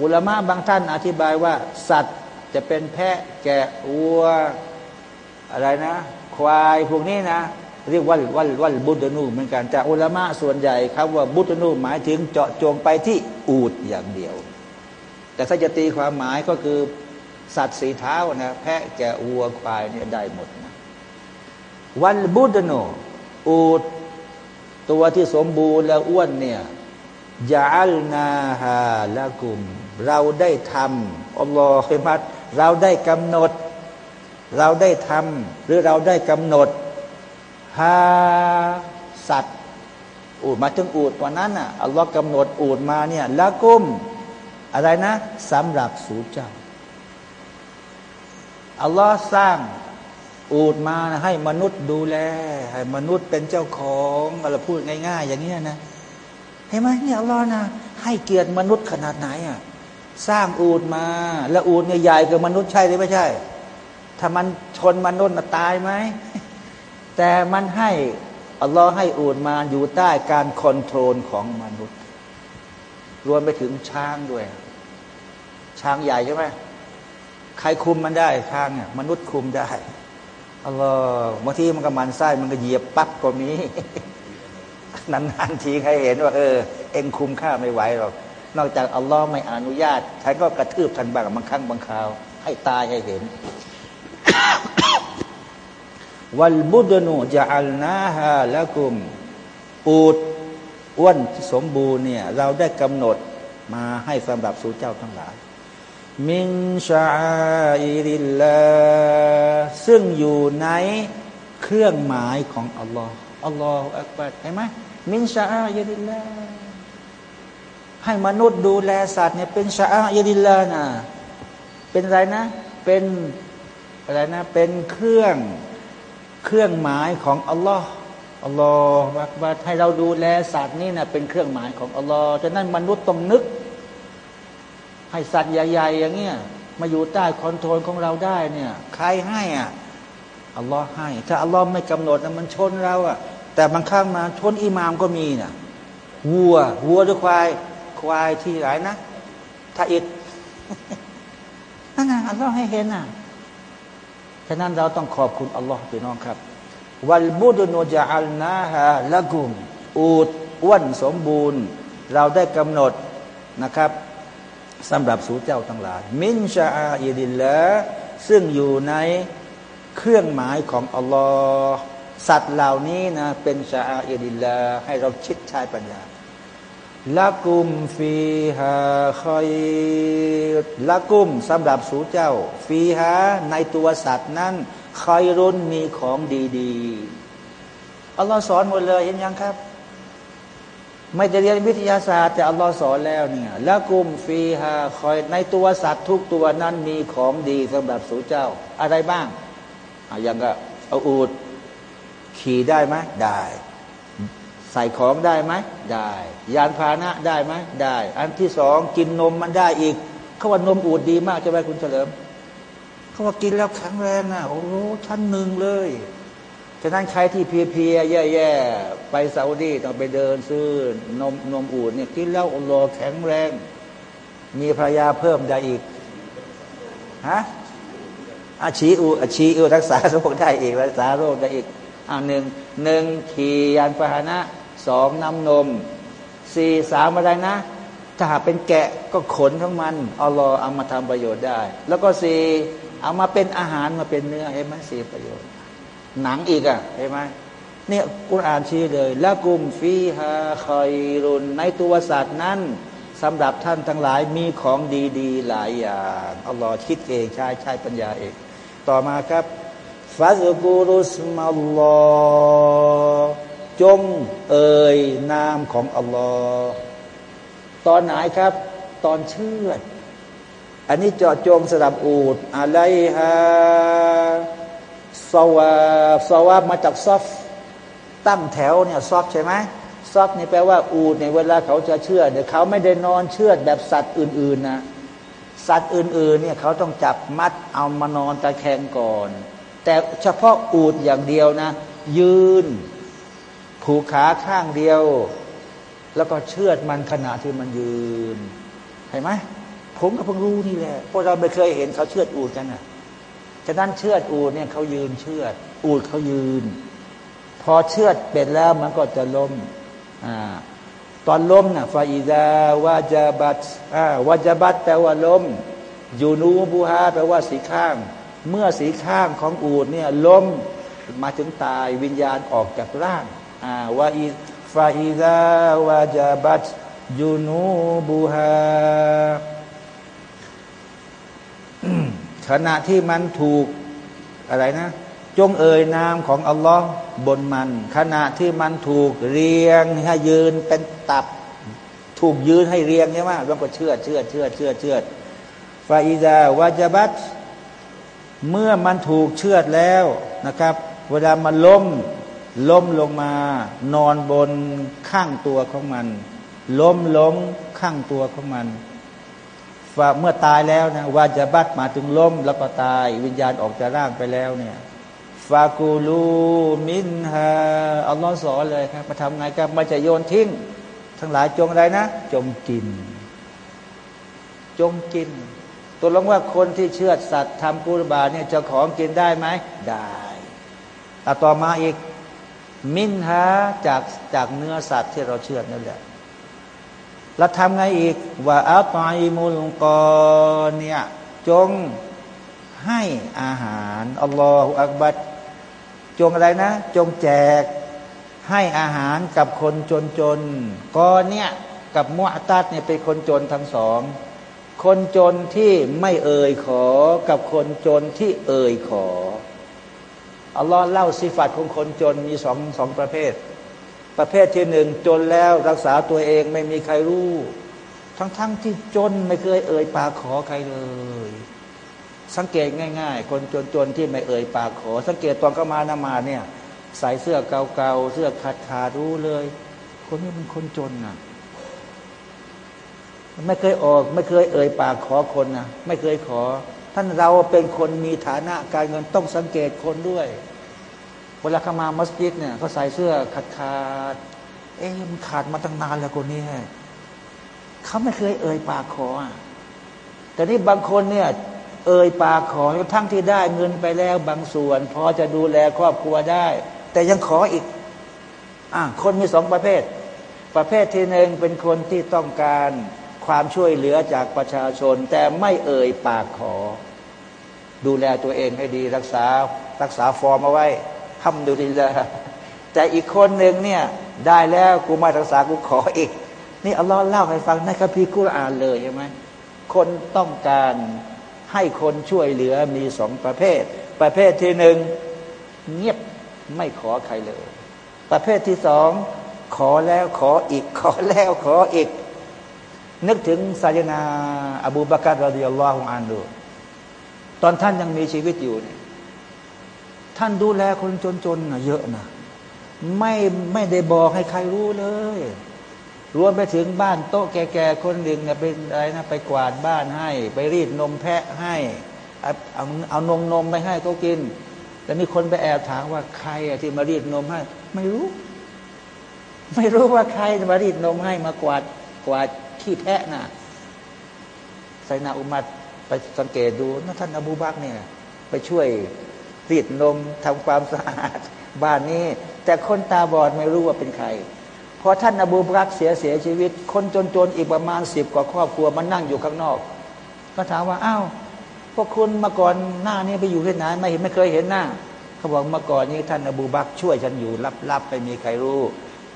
อุลามะบางท่านอธิบายว่า สัตว์จะเป็นแพะแกะวัว อะไรนะ ควายพวกนี้นะ เรียกว่าวัลวัลบุตนูเหมือนกันแต่อุลามะส่วนใหญ่ครับว่าบุตนูหมายถึงเจาะจงไปที่อูดอย่างเดียว แต่ถ้าจะตีความหมายก็คือสัตว์สีเท้านะแพะแกะวัวควายเนี่ยได้หมดนะวันบุตนูอูดตัวที่สมบูรณ์และอ้วนเนี่ยยาลนาฮาละกุม เราได้ทำอัลลอฮฺมัดเราได้กำหนด เราได้ทำหรือเราได้กำหนดฮาสัตว์อูดมาถึงอูดวันนั้นอะอัลลอฮ์กำหนดอูดมาเนี่ยละกุม อะไรนะสำหรับสูเจ้า อัลลอฮ์สร้างอูดมาให้มนุษย์ดูแล ให้มนุษย์เป็นเจ้าของเราพูดง่าย ๆ อย่างนี้นะเห็นไหมเนี่ยอัลลอฮ์นะให้เกียรติมนุษย์ขนาดไหนอะสร้างอูดมา แล้วอูดเนี่ยใหญ่กว่ามนุษย์ใช่หรือไม่ใช่ ถ้ามันชนมนุษย์ตายไหม แต่มันให้อัลลอฮ์ให้อูดมาอยู่ใต้การคอนโทรลของมนุษย์ รวมไปถึงช้างด้วย ช้างใหญ่ใช่ไหมใครคุมมันได้ช้างเนี่ยมนุษย์คุมได้อัลลอฮ์บางทีมันก็มันไส้มันก็เหยียบปั๊บก็มีนานๆทีใครเห็นว่าเออ เองคุมข้าไม่ไหวหรอกนอกจากอัลลอฮ์ไม่อนุญาตฉันก็กระทืบทันบางบางครั้งบางคราว ให้ตายให้เห็น วัลบุดนูจะอัลนาฮาละกุม อูดอ้วนสมบูรณ์เนี่ย เราได้กำหนดมาให้สำหรับสู่เจ้าทั้งหลาย มินชาอิริลลาซึ่งอยู่ในเครื่องหมายของอัลลอฮ์อัลลอฮ์อักบัดเห็นไหมมินชาอิริลลาให้มนุษย์ดูแลสัตว์เนี่ยเป็นชาอิริลลานะเป็นอะไรนะ เป็นอะไรนะ เป็นเครื่องเครื่องหมายของอัลลอฮ์อัลลอฮ์อักบัดให้เราดูแลสัตว์นี่นะเป็นเครื่องหมายของอัลลอฮ์ฉะนั้นมนุษย์ต้องนึก ให้สัตว์ใหญ่ ๆ อย่างเงี้ยมาอยู่ใต้คอนโทรลของเราได้เนี่ย ใครให้อะอัลลอฮ์ให้ ถ้าอัลลอฮ์ไม่กำหนดนะมันชนเราอะ แต่บางครั้งมาชนอิหมามก็มีนะวัววัวหรือควายควายที่ไหนนะถ้าอิดนั่นนะอัลลอฮ์ให้เห็นอะฉะนั้นเราต้องขอบคุณอัลลอฮ์พี่น้องครับ วัลบุดโนจาอัลนาฮะละกุม อูดอ้วนสมบูรณ์ เราได้กำหนดนะครับ สำหรับสู่เจ้าทั้งหลาย มินชาอิดิลละซึ่งอยู่ในเครื่องหมายของอัลลอฮ์สัตว์เหล่านี้นะเป็นชาอิดิลละให้เราชิดชายปัญญาละกุมฟีฮาคอยละกุมสำหรับสู่เจ้า ฟีฮาในตัวสัตว์นั้นคอยรุนมีของดีๆอัลลอฮ์สอนหมดเลยเห็นยังครับ ไม่จะเรียนวิทยาศาสตร์แต่อัลลอฮ์สอนแล้วเนี่ยละกุมฟีฮาคอยในตัวสัตว์ทุกตัวนั้นมีของดีสำหรับสู่เจ้า อะไรบ้างอย่างก็เอาอูดขี่ได้ไหมได้ ใส่ของได้ไหมได้ ยานพาหนะได้ไหมได้ อันที่สองกินนมมันได้อีกเขาว่านมอูดดีมากใช่ไหมคุณเฉลิมเขาว่ากินแล้วแข็งแรงนะโอ้โหชั้นหนึ่งเลย ฉะนั้นใครที่เพียๆแย่ๆไปซาอุดีต้องไปเดินซื้อนมนมอูดเนี่ยกินแล้วอัลลอแข็งแรง มีภรรยาเพิ่มได้อีกฮะอาชีอูอาชีอูรักษาโรคได้อีกรักษาโรคได้อีกอ่าหนึ่งหนึ่งขี่ยานพาหนะสองน้ำนมสี่สามอะไรนะ ถ้าหากเป็นแกะก็ขนของมันอัลลอเอามาทำประโยชน์ได้ แล้วก็สี่เอามาเป็นอาหารมาเป็นเนื้อเห็นไหมสี่ประโยชน์ หนังอีกอะเห็นไหมเนี่ยกุรอานชี้เลยละกุมฟีฮาคอยรุนในตัวสัตว์นั้นสำหรับท่านทั้งหลายมีของดีๆ หลายอย่างอัลลอฮ์คิดเองใช้ใช้ปัญญาเอง ต่อมาครับฟาสกูรุสมัลลอจงเอ่ยนามของอัลลอฮ์ตอนไหนครับ ตอนเชื่ออันนี้เจาะจงสลับอูดอะไรฮะ สวาสวามาจากซอฟตั้งแถวเนี่ยซอฟใช่ไหมซอฟนี่แปลว่าอูดในเวลาเขาจะเชื่อเนี่ยเขาไม่ได้นอนเชื่อแบบสัตว์อื่นๆนะสัตว์อื่นๆเนี่ยเขาต้องจับมัดเอามานอนตะแคงก่อน แต่เฉพาะอูดอย่างเดียวนะ ยืน ผูกขาข้างเดียว แล้วก็เชือดมันขณะที่มันยืนเห็นไหมผมก็เพิ่งรู้นี่แหละเพราะเราไม่เคยเห็นเขาเชือดอูดกันนะ ฉะนั้นเชือดอูดเนี่ยเขายืนเชือด อูดเขายืน พอเชือดเป็ดแล้วมันก็จะล้มอ่าตอนล้มนะฟาอิดาวาจาบัตอ่าวาจาบัตแปลว่าล้มยูนูบูฮาแปลว่าสีข้าง เมื่อสีข้างของอูดเนี่ยล้มมาถึงตายวิญญาณออกจากร่างอ่าวาอิฟาอิดาวาจาบัตยูนูบูฮา ขณะที่มันถูกอะไรนะ จงเอ่ยนามของอัลลอฮ์บนมัน ขณะที่มันถูกเรียงให้ยืนเป็นตับ ถูกยืนให้เรียงใช่ไหมแล้วก็เชื่อเชื่อเชื่อเชื่อเชื่อฟาอิดาวาจบัตเมื่อมันถูกเชื่อดแล้วนะครับ เวลามันล้มล้มลงมานอนบนข้างตัวของมัน ล้มล้มข้างตัวของมัน ว่าเมื่อตายแล้วนะวาจะบัตมาถึงล้มแล้วก็ตาย วิญญาณออกจากร่างไปแล้วเนี่ยฟากูลูมินฮาอัลลอฮ์สอนเลยครับมาทำไงกันมาจะโยนทิ้ง ทั้งหลายจงอะไรนะ จงกิน จงกิน ตัวลงว่าคนที่เชื่อสัตว์ทำกุรบาเนี่ยจะของกินได้ไหมได้แต่ต่อมาอีกมินฮาจากจากเนื้อสัตว์ที่เราเชื่อนั่นแหละ แล้วทำไงอีกว่าอัลตอมุลกอเนี่ยจงให้อาหารอัลลอฮฺอักบัดจงอะไรนะ จงแจกให้อาหารกับคนจนจนก็เนี่ยกับมุอตัดเนี่ยเป็นคนจนทั้งสอง คนจนที่ไม่เอ่ยขอกับคนจนที่เอ่ยขออัลลอฮ์เล่าสิฟัตของคนจนมีสองสองประเภท ประเภทที่หนึ่งจนแล้วรักษาตัวเองไม่มีใครรู้ ทั้งๆทที่จนไม่เคยเอ่ยปากขอใครเลย สังเกตง่าย ๆ คนจนๆที่ไม่เอ่ยปากขอ สังเกตตอนเข้ามานมาเนี่ยใส่เสื้อเก่าๆเสื้อขาดขาดรู้เลย คนนี้เป็นคนจนนะไม่เคยออกไม่เคยเอ่ยปากขอคนนะไม่เคยขอ ท่านเราเป็นคนมีฐานะการเงินต้องสังเกตคนด้วย เวลาเขามามัสยิดเนี่ยเขาใส่เสื้อขาดขาดเอ๊ะมันขาดมาตั้งนานแล้วคนนี้เขาไม่เคยเอ่ยปากขอแต่นี่บางคนเนี่ย เอ่ยปากขอทั้งที่ได้เงินไปแล้วบางส่วน พอจะดูแลครอบครัวได้ แต่ยังขออีกอะคนมีสองประเภท ประเภทที่หนึ่งเป็นคนที่ต้องการความช่วยเหลือจากประชาชน แต่ไม่เอ่ยปากขอ ดูแลตัวเองให้ดีรักษารักษาฟอร์มเอาไว้ ทำดูดีละแต่อีกคนหนึ่งเนี่ยได้แล้วกูไมารักษากูขออีก นี่อัลลอฮ์เล่าให้ฟังในคัมภีร์กุรอานเลยใช่ไหมคนต้องการให้คนช่วยเหลือมีสองประเภท ประเภทที่หนึ่งเงียบไม่ขอใครเลย ประเภทที่สองขอแล้วขออีก ขอแล้วขออีก นึกถึงซายนา อบูบากรรดิยัลลอฮุอันดูตอนท่านยังมีชีวิตอยู่เนี่ย ท่านดูแลคนจนๆนะเยอะนะไม่ไม่ได้บอกให้ใครรู้เลย รวมไปถึงบ้านโต๊ะแก่ๆคนหนึ่งเนี่ยเป็นอะไรนะไปกวาดบ้านให้ ไปรีดนมแพะให้เอาเอานมนมไปให้เขากิน แต่มีคนไปแอบถามว่าใครที่มารีดนมให้ ไม่รู้ ไม่รู้ว่าใครมารีดนมให้มากวาดกวาดขี้แพะน่ะไซนาอุมัดไปสังเกตดูนะท่านอบูบักเนี่ย ไปช่วย รีดนมทำความสะอาดบ้านนี้ แต่คนตาบอดไม่รู้ว่าเป็นใครพอท่านอบูบรักเสียเสียชีวิต คนจนๆอีกประมาณสิบกว่าครอบครัวมันนั่งอยู่ข้างนอก ก็ถามว่าอ้าวพวกคุณมาก่อนหน้านี้ไปอยู่ที่ไหนไม่เห็นไม่เคยเห็นหน้าเขาบอกมาก่อนนี้ท่านอบูบักช่วยฉันอยู่ลับๆไม่มีใครรู้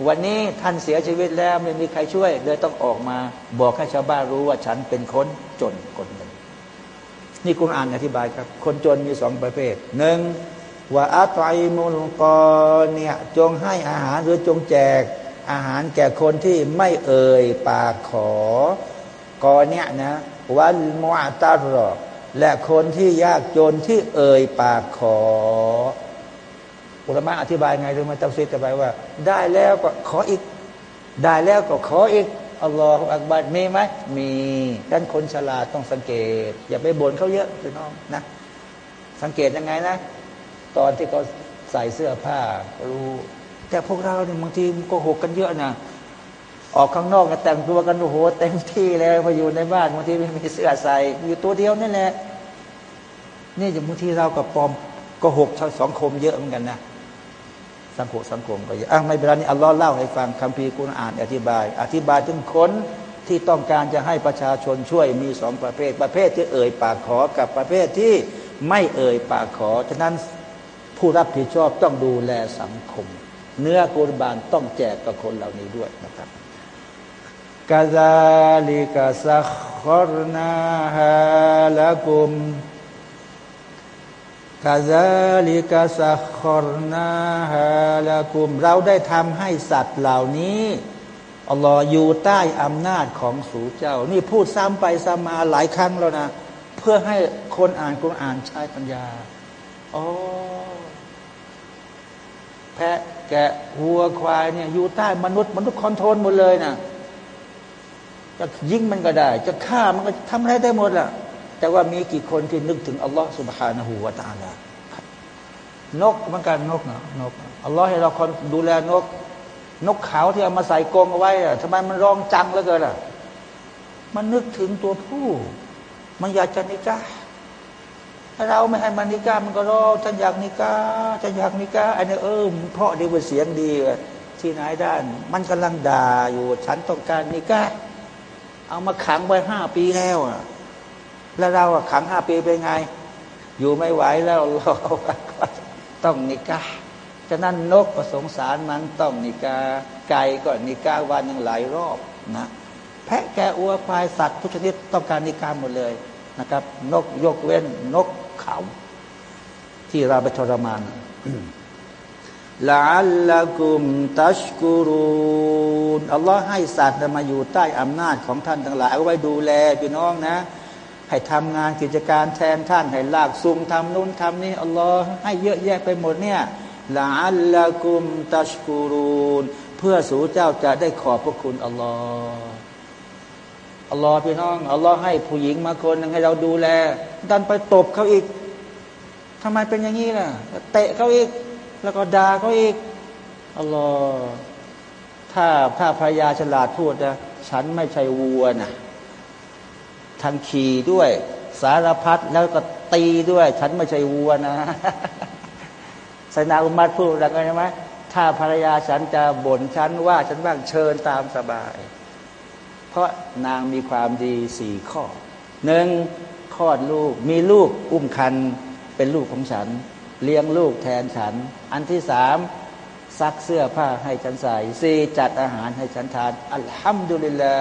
วันนี้ท่านเสียชีวิตแล้วไม่มีใครช่วยเลยต้องออกมา บอกให้ชาวบ้านรู้ว่าฉันเป็นคนจนคนหนึ่ง นี่กุณอ่านอธิบายครับ คนจนมีสองประเภทหนึ่งว่าอัตไยมุลกอเนี่ยจงให้อาหารหรือจงแจกอาหารแก่คนที่ไม่เอ่ยปากขอกอเนี่ยนะวันมอตารอและคนที่ยากจนที่เอ่ยปากขอ อุลมะอธิบายไงรู้ไหมตัฟซีดจะไปว่า ได้แล้วก็ขออีก ได้แล้วก็ขออีก อัลลอฮฺอักบัดมีไหมมีด้านคนฉลาดต้องสังเกต อย่าไปบ่นเขาเยอะพี่น้องนะ สังเกตยังไงนะ ตอนที่เขาใส่เสื้อผ้ารู้ แต่พวกเราเนี่ยบางทีโกหกกันเยอะนะออกข้างนอกแต่งตัวกันโอ้โหเต็มที่เลยมาอยู่ในบ้านบางทีไม่มีเสื้อใส่อยู่ตัวเดียวนั่นแหละนี่อย่างบางทีเรากับปอมโกหกชาวสองคมเยอะเหมือนกันนะ สังคมสังคมก็เยอะอะไม่เป็นไรนี่อัลลอฮ์เล่าให้ฟังคัมภีร์กุณอ่านอธิบาย อธิบายถึงคนที่ต้องการจะให้ประชาชนช่วยมีสองประเภท ประเภทที่เอ่ยปากขอกับประเภทที่ไม่เอ่ยปากขอ ฉะนั้นผู้รับผิดชอบต้องดูแลสังคม เนื้อกุรบานต้องแจกกับคนเหล่านี้ด้วยนะครับกาซาลิกาซัคسخرناها لكم كذلك سخرناها لكم เราได้ทำให้สัตว์เหล่านี้อัลลอฮ์อยู่ใต้อำนาจของสูเจ้า นี่พูดซ้ำไปซ้ำมาหลายครั้งแล้วนะ เพื่อให้คนอ่านคนอ่านใช้ปัญญาอ๋อแพะแกะวัวควายเนี่ยอยู่ใต้มนุษย์ มนุษย์ control หมดเลยนะจะยิงมันก็ได้ จะฆ่ามันก็ทำอะไรได้หมดแหละ แต่ว่ามีกี่คนที่นึกถึงอัลลอฮ์สุบฮานะฮูวาตาลานกมันกันนกเนาะนกอัลลอฮ์ให้เราคนดูแลนก นกขาวที่เอามาใส่กรงเอาไว้อะทำไมมันร้องจังเหลือเกินอะ มันนึกถึงตัวผู้ มันอยากจะนิกาถ้าเราไม่ให้มันนิกามันก็ร้องฉันอยากนิกาฉันอยากนิกาอันนี้เออเพราะดีว่าเสียงดีที่ไหนด้าน มันกำลังด่าอยู่ ฉันต้องการนิกาเอามาขังไว้ห้าปีแล้วอะ แล้วเราขังห้าปีเป็นไง อยู่ไม่ไหวแล้วเราต้องนิกาฉะนั้นนกก็สงสารมันต้องนิกาไก่ก็นิกาวันยังหลายรอบนะแพะแกะอัวควายสัตว์ทุกชนิดต้องการนิกาหมดเลยนะครับ นกยกเว้นนกเขาที่เราไปทรมานละอัลละกุมตัชกุรูนอัลลอฮ์ให้สัตว์มาอยู่ใต้อำนาจของท่านทั้งหลาย เอาไว้ดูแลพี่น้องนะ ให้ทำงานกิจการแทนท่าน ให้ลากซุงทำนู่นทำนี่อัลลอฮ์ให้เยอะแยะไปหมดเนี่ยละอัลละกุมตัชกุรูนเพื่อสู่เจ้าจะได้ขอบพระคุณอัลลอฮ์อัลลอฮ์พี่น้องอัลลอฮ์ให้ผู้หญิงมาคนนึงให้เราดูแล ดันไปตบเขาอีกทำไมเป็นอย่างนี้ล่ะเตะเขาอีก แล้วก็ด่าเขาอีกอัลลอฮ์ถ้าถ้าภรรยาฉลาดพูดนะฉันไม่ใช่วัวนะ ทั้งขี่ด้วย สารพัดแล้วก็ตีด้วย ฉันไม่ใช่วัวนะไซนาอุมัดพูดอะไรกันใช่ไหมถ้าภรรยาฉันจะบ่นฉันว่าฉันบ้างเชิญตามสบาย เพราะนางมีความดีสี่ข้อหนึ่งคลอดลูกมีลูกอุ้มคันเป็นลูกของฉัน เลี้ยงลูกแทนฉัน อันที่สามซักเสื้อผ้าให้ฉันใส่สี่จัดอาหารให้ฉันทาน อัลฮัมดุลิลละ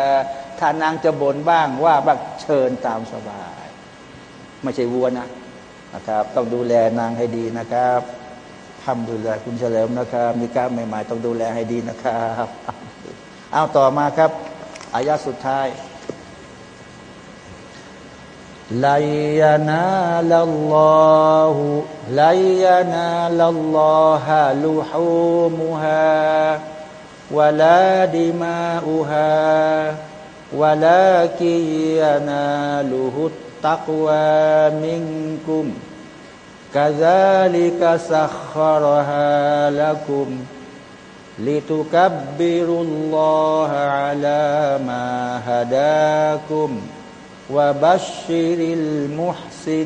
ถ้านางจะบ่นบ้างว่าบักเชิญตามสบาย ไม่ใช่วัวนะนะครับ ต้องดูแลนางให้ดีนะครับทำดูแลคุณเฉลิมนะครับ มีการใหม่ ๆ ต้องดูแลให้ดีนะครับเอาต่อมาครับอายาสุดท้ายลายนาลัลลอฮุลายนาลัลลอฮะลุฮูมุฮาวะลาดิมาอุฮา ولكن يناله التقوى منكم. كذلك سخرها لكم لتكبروا الله على ما هداكم وبشر المحسنين.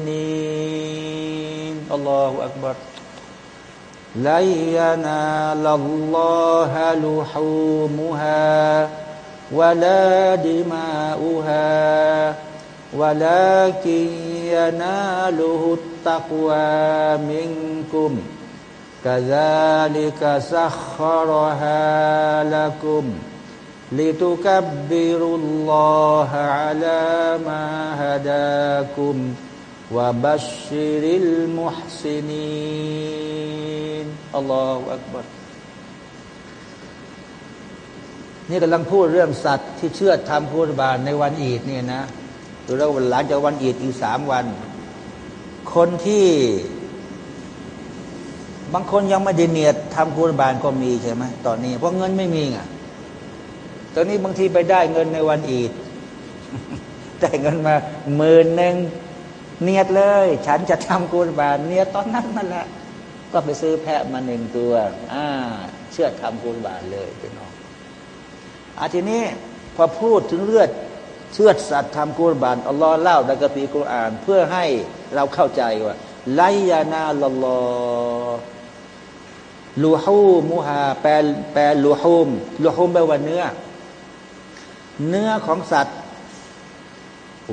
الله أكبر. لن ينال الله لحومها. ولا دماؤها ولكن يناله التقوى منكم. كذلك سخرها لكم لتكبروا الله على ما هداكم وبشر المحسنين. الله أكبر. นี่กำลังพูดเรื่องสัตว์ที่เชื่อทำพูดบานในวันอีดเนี่ยนะหรือว่าหลังจากวันอีดอีกสามวัน คนที่ บางคนยังไม่ได้เนียดทำพูดบานก็มีใช่ไหมตอนนี้ เพราะเงินไม่มีไงตอนนี้บางทีไปได้เงินในวันอีดได้เงินมาหมื่นหนึ่งเนียดเลย ฉันจะทำกุรบานเนียดตอนนั้นนั่นแหละ ก็ไปซื้อแพะมาหนึ่งตัว อ่า เชื่อทำกุรบานเลยพี่น้ อาทีนี้พอพูดถึงเลือดเชื่อสัตว์ทำกุรบานอัลลอฮ์เล่าในกัมภีกุรอาน เพื่อให้เราเข้าใจว่าไลยานาลลอลูฮูมูฮาแปลแปลลูฮูมลูฮูมแปลว่าเนื้อ เนื้อของสัตว์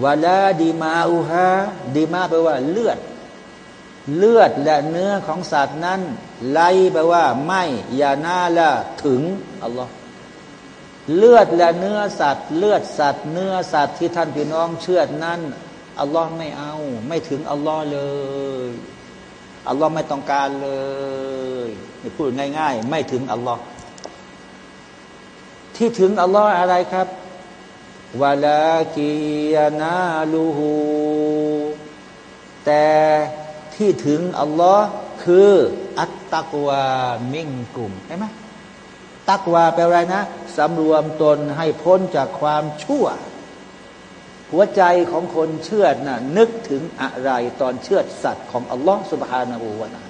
วาลาดีมาอูฮาดีมาแปลว่าเลือด เลือดและเนื้อของสัตว์นั้น ไลแปลว่า ไม่ยานาละถึงอัลลอฮ์ เลือดและเนื้อสัตว์ เลือดสัตว์ เนื้อสัตว์ที่ท่านพี่น้องเชื่อนั้นอัลลอฮ์ไม่เอา ไม่ถึงอัลลอฮ์เลยอัลลอฮ์ไม่ต้องการเลยพูดง่าย ๆ ไม่ถึงอัลลอฮ์ที่ถึงอัลลอฮ์อะไรครับวะลากียนาลูฮูแต่ที่ถึงอัลลอฮ์คือ อัตตักวามิงกลุ่มใช่ไหม ตักวาแปลว่าอะไรนะสำรวมตนให้พ้นจากความชั่ว หัวใจของคนเชื่อนะ่ะนึกถึงอะไรตอนเชื่อสัตว์ของอัลลอฮ์สุบฮานาอูวานา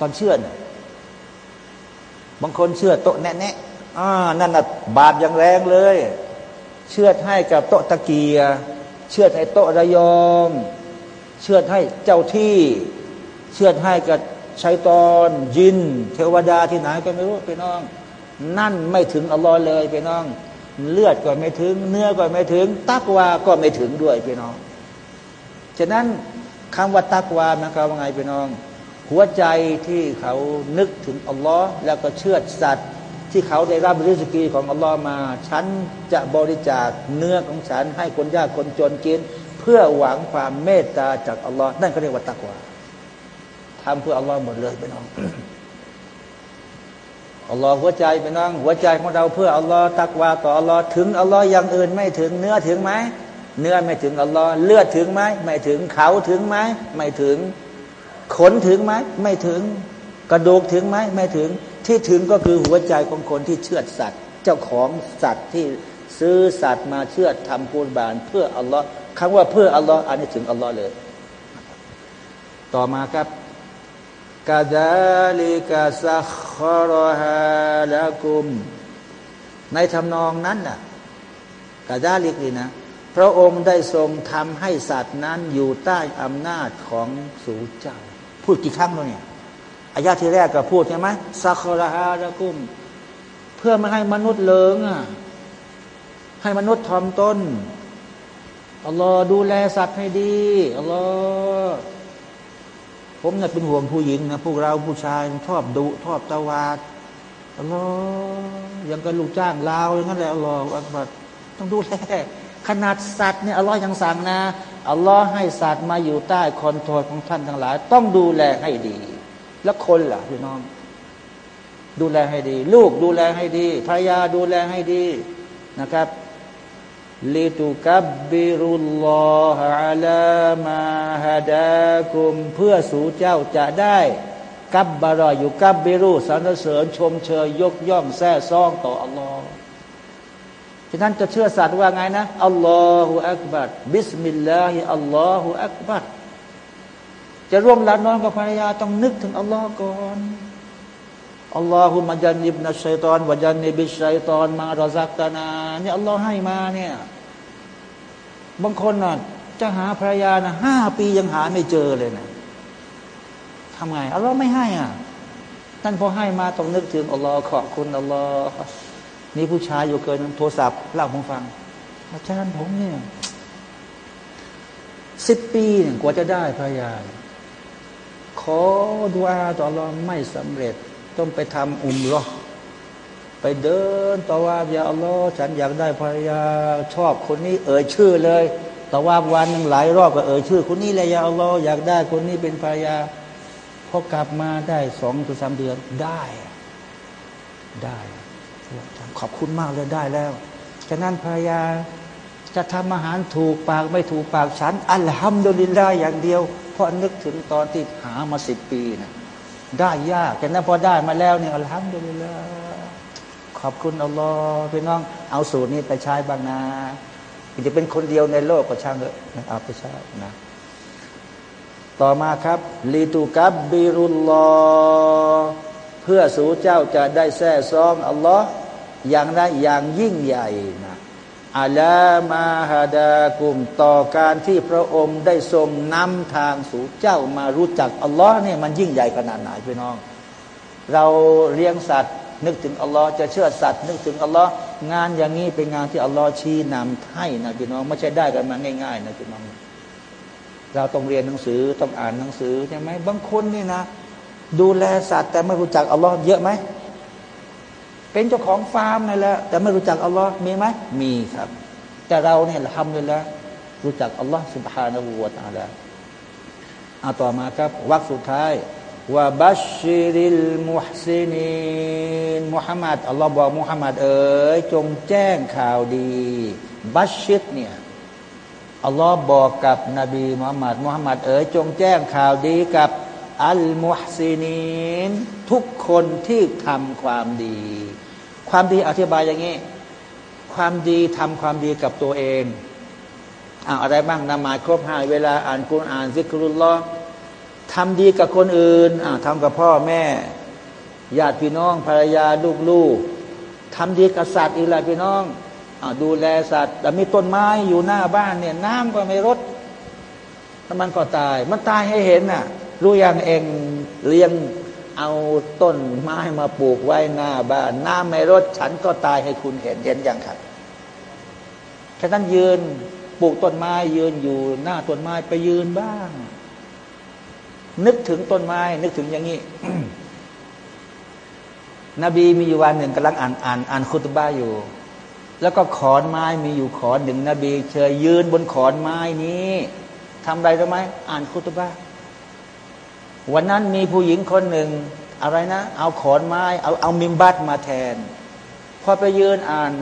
ตอนเชื่อน่ะบางคนเชื่อโตแน่ๆอ่านั่นน่ะบาปอย่างแรงเลย เชื่อให้กับโตตะเกีย เชื่อให้โตระยอง เชื่อให้เจ้าที่ เชื่อให้กับ ชัยตอนยิน เทวดาที่ไหนก็ไม่รู้ไปน้อง นั่นไม่ถึงอัลลอฮ์เลยไปน้อง เลือดก็ไม่ถึง เนื้อก็ไม่ถึง ตักวาก็ไม่ถึงด้วยพี่น้อง ฉะนั้นคำว่าตักวานะครับว่าไงพี่น้อง หัวใจที่เขานึกถึงอัลลอฮ์แล้วก็เชื่อสัตว์ที่เขาได้รับริสกีของอัลลอฮ์มา ฉันจะบริจาคเนื้อของฉันให้คนยากคนจนกิน เพื่อหวังความเมตตาจากอัลลอฮ์นั่นก็เรียกว่าตักวา ทำเพื่ออัลลอฮ์หมดเลยไปน้องอัลลอฮ์หัวใจไปน้อง หัวใจของเราเพื่ออัลลอฮ์ตักวาต่ออัลลอฮ์ถึงอัลลอฮ์อย่างอื่นไม่ถึงเนื้อถึงไหมเนื้อไม่ถึงอัลลอฮ์เลือดถึงไหมไม่ถึงเขาถึงไหมไม่ถึง ขนถึงไหมไม่ถึง กระดูกถึงไหมไม่ถึง ที่ถึงก็คือหัวใจของคนที่เชื่อสัตว์ เจ้าของสัตว์ที่ซื้อสัตว์มาเชื่อทำกูลบาน เพื่ออัลลอฮ์คำว่าเพื่ออัลลอฮ์อันนี้ถึงอัลลอฮ์เลย ต่อมาครับ กาดาลิกาซัคคารฮาละกุม ในทำนองนั้นน่ะกาดาลิกนี่นะ พระองค์ได้ทรงทำให้สัตว์นั้นอยู่ใต้อำนาจของสูเจ้า พูดกี่ครั้งแล้วเนี่ยอายาที่แรกก็พูดใช่ไหมสักราฮาละกุม เพื่อไม่ให้มนุษย์เลิงอะให้มนุษย์ทอมต้นอัลลอฮ์ดูแลสัตว์ให้ดีอัลลอฮ์ ผมเนี่ยเป็นห่วงผู้หญิงนะพวกเราผู้ชายชอบดุชอบตะวาดอัลลอฮ์ยังกับลูกจ้างลาวอย่างนั้นแหละอัลลอฮ์อัลลอฮ์ต้องดูแลขนาดสัตว์เนี่ยอัลลอฮ์ยังสั่งนะอัลลอฮ์ให้สัตว์มาอยู่ใต้คอนโทรลของท่านทั้งหลาย ต้องดูแลให้ดี แล้วคนล่ะพี่น้อง ดูแลให้ดี ลูกดูแลให้ดีภรรยาดูแลให้ดีนะครับ ลิตุกับบิรุลลอฮะอัลามาฮะดาคุมเพื่อสู่เจ้าจะได้กับบารออยู่กับบิรุสรรเสริญชมเชยยกย่องแท้ซองต่ออัลลอฮ์ฉะนั้นจะเชือดสัตว์ว่าไงนะالله أكبر بسم الله الله أكبرจะร่วมหลับนอนกับภรรยาต้องนึกถึงอัลลอฮ์ก่อนاللهم جنبنا الشيطان وجنب الشيطان ما رزقتناเนี่ยอัลลอฮ์ให้มาเนี่ย บางคนน่ะจะหาภรรยานะห้าปียังหาไม่เจอเลยนะทำไงอัลลอฮ์ไม่ให้อะท่านพอให้มาต้องนึกถึงอัลลอฮ์ขอบคุณอัลลอฮ์นี่ผู้ชายอยู่เกินโทรศัพท์เล่าผมฟัง อาจารย์ผมเนี่ยสิบปีเนี่ยกว่าจะได้ภรรยา ขอดุอาต่อรอไม่สำเร็จ ต้องไปทำอุมรอ ไปเดินต่อว่าอย่าอัลลอฮ์ฉันอยากได้ภรรยาชอบคนนี้เอ่ยชื่อเลยต่อว่าวันหนึ่งหลายรอบก็เอ่ยชื่อ คนนี้เลยยาอัลลอฮ์อยากได้คนนี้เป็นภรรยาพอกลับมาได้สองถึงสามเดือนได้ ได้ขอบคุณมากเลยได้แล้วฉะนั้นภรรยาจะทำอาหารถูกปากไม่ถูกปากฉันอัลฮัมดุลิลลาอย่างเดียว เพราะนึกถึงตอนที่หามาสิบปีนะได้ยากแต่นั้นพอได้มาแล้วเนี่ยอัลฮัมดุลิลลา ขอบคุณอัลลอฮ์พี่น้องเอาสูตรนี้ไปใช้บ้างนะจะเป็นคนเดียวในโลกก็ช่างเถอะเอาไปใช้นะ ต่อมาครับลีตูกับบิรุลลอเพื่อสู่เจ้าจะได้แท้ซองอัลลอฮ์อย่างนั้นอย่างยิ่งใหญ่นะอัลามาฮาดากุมต่อการที่พระองค์ได้ทรงนำทางสู่เจ้ามารู้จักอัลลอฮ์เนี่ยมันยิ่งใหญ่ขนาดไหนพี่น้อง เราเลี้ยงสัตว์ นึกถึงอัลลอฮ์จะเชื่อสัตว์นึกถึงอัลลอฮ์งานอย่างนี้เป็นงานที่อัลลอฮ์ชี้นำให้นะพี่น้องไม่ใช่ได้กันมาง่าย ๆ นะพี่น้อง เราต้องเรียนหนังสือต้องอ่านหนังสือใช่ไหมบางคนนี่นะ ดูแลสัตว์แต่ไม่รู้จักอัลลอฮ์เยอะไหมเป็นเจ้าของฟาร์มนี่แหละแต่ไม่รู้จักอัลลอฮ์มีไหมมีครับ แต่เราเนี่ยทำเลยแล้วรู้จักอัลลอฮ์สุบฮานาบูวาตาแล้วเอาต่อมาครับวักสุดท้าย ว่าบัชชิริลمحسنينมุฮัมมัดอัลลอฮ์บอกมุฮัมมัดเอ๋ยจงแจ้งข่าวดี بشرเนี่ยอัลลอฮ์บอกกับนบีมุฮัมมัดมุฮัมมัดเอ๋ยจงแจ้งข่าวดีกับالمحسنينทุกคนที่ทำความดี ความดีอธิบายอย่างนี้ ความดีทำความดีกับตัวเองอ่าอะไรบ้างนมาซครบห้าเวลาอ่านกุรอ่านذكر الله ทำดีกับคนอื่นทำกับพ่อแม่ญาติพี่น้องภรรยาลูกๆทำดีกับสัตว์อีกหลายพี่น้องอดูแลสัตว์แต่มีต้นไม้อยู่หน้าบ้านเนี่ยน้ำก็ไม่รดแล้วมันก็ตาย มันตายให้เห็นน่ะ รู้ยังเองเลี้ยงเอาต้นไม้มาปลูกไว้หน้าบ้านน้ำไม่รดฉันก็ตายให้คุณเห็นเห็นยังครับแค่นั้นยืนปลูกต้นไม้ยืนอยู่หน้าต้นไม้ไปยืนบ้าง นึกถึงต้นไม้ นึกถึงอย่างนี้ นบีมีอยู่วันหนึ่งกำลังอ่านอ่านอ่านคุตบ้าอยู่ แล้วก็ขอนไม้มีอยู่ขอนหนึ่งนบีเชยยืนบนขอนไม้นี้ทำอะไรรู้ไหมอ่านคุตบ้าวันนั้นมีผู้หญิงคนหนึ่ง อะไรนะ เอาขอนไม้ เอาเอามิมบัตมาแทน พอไปยืนอ่าน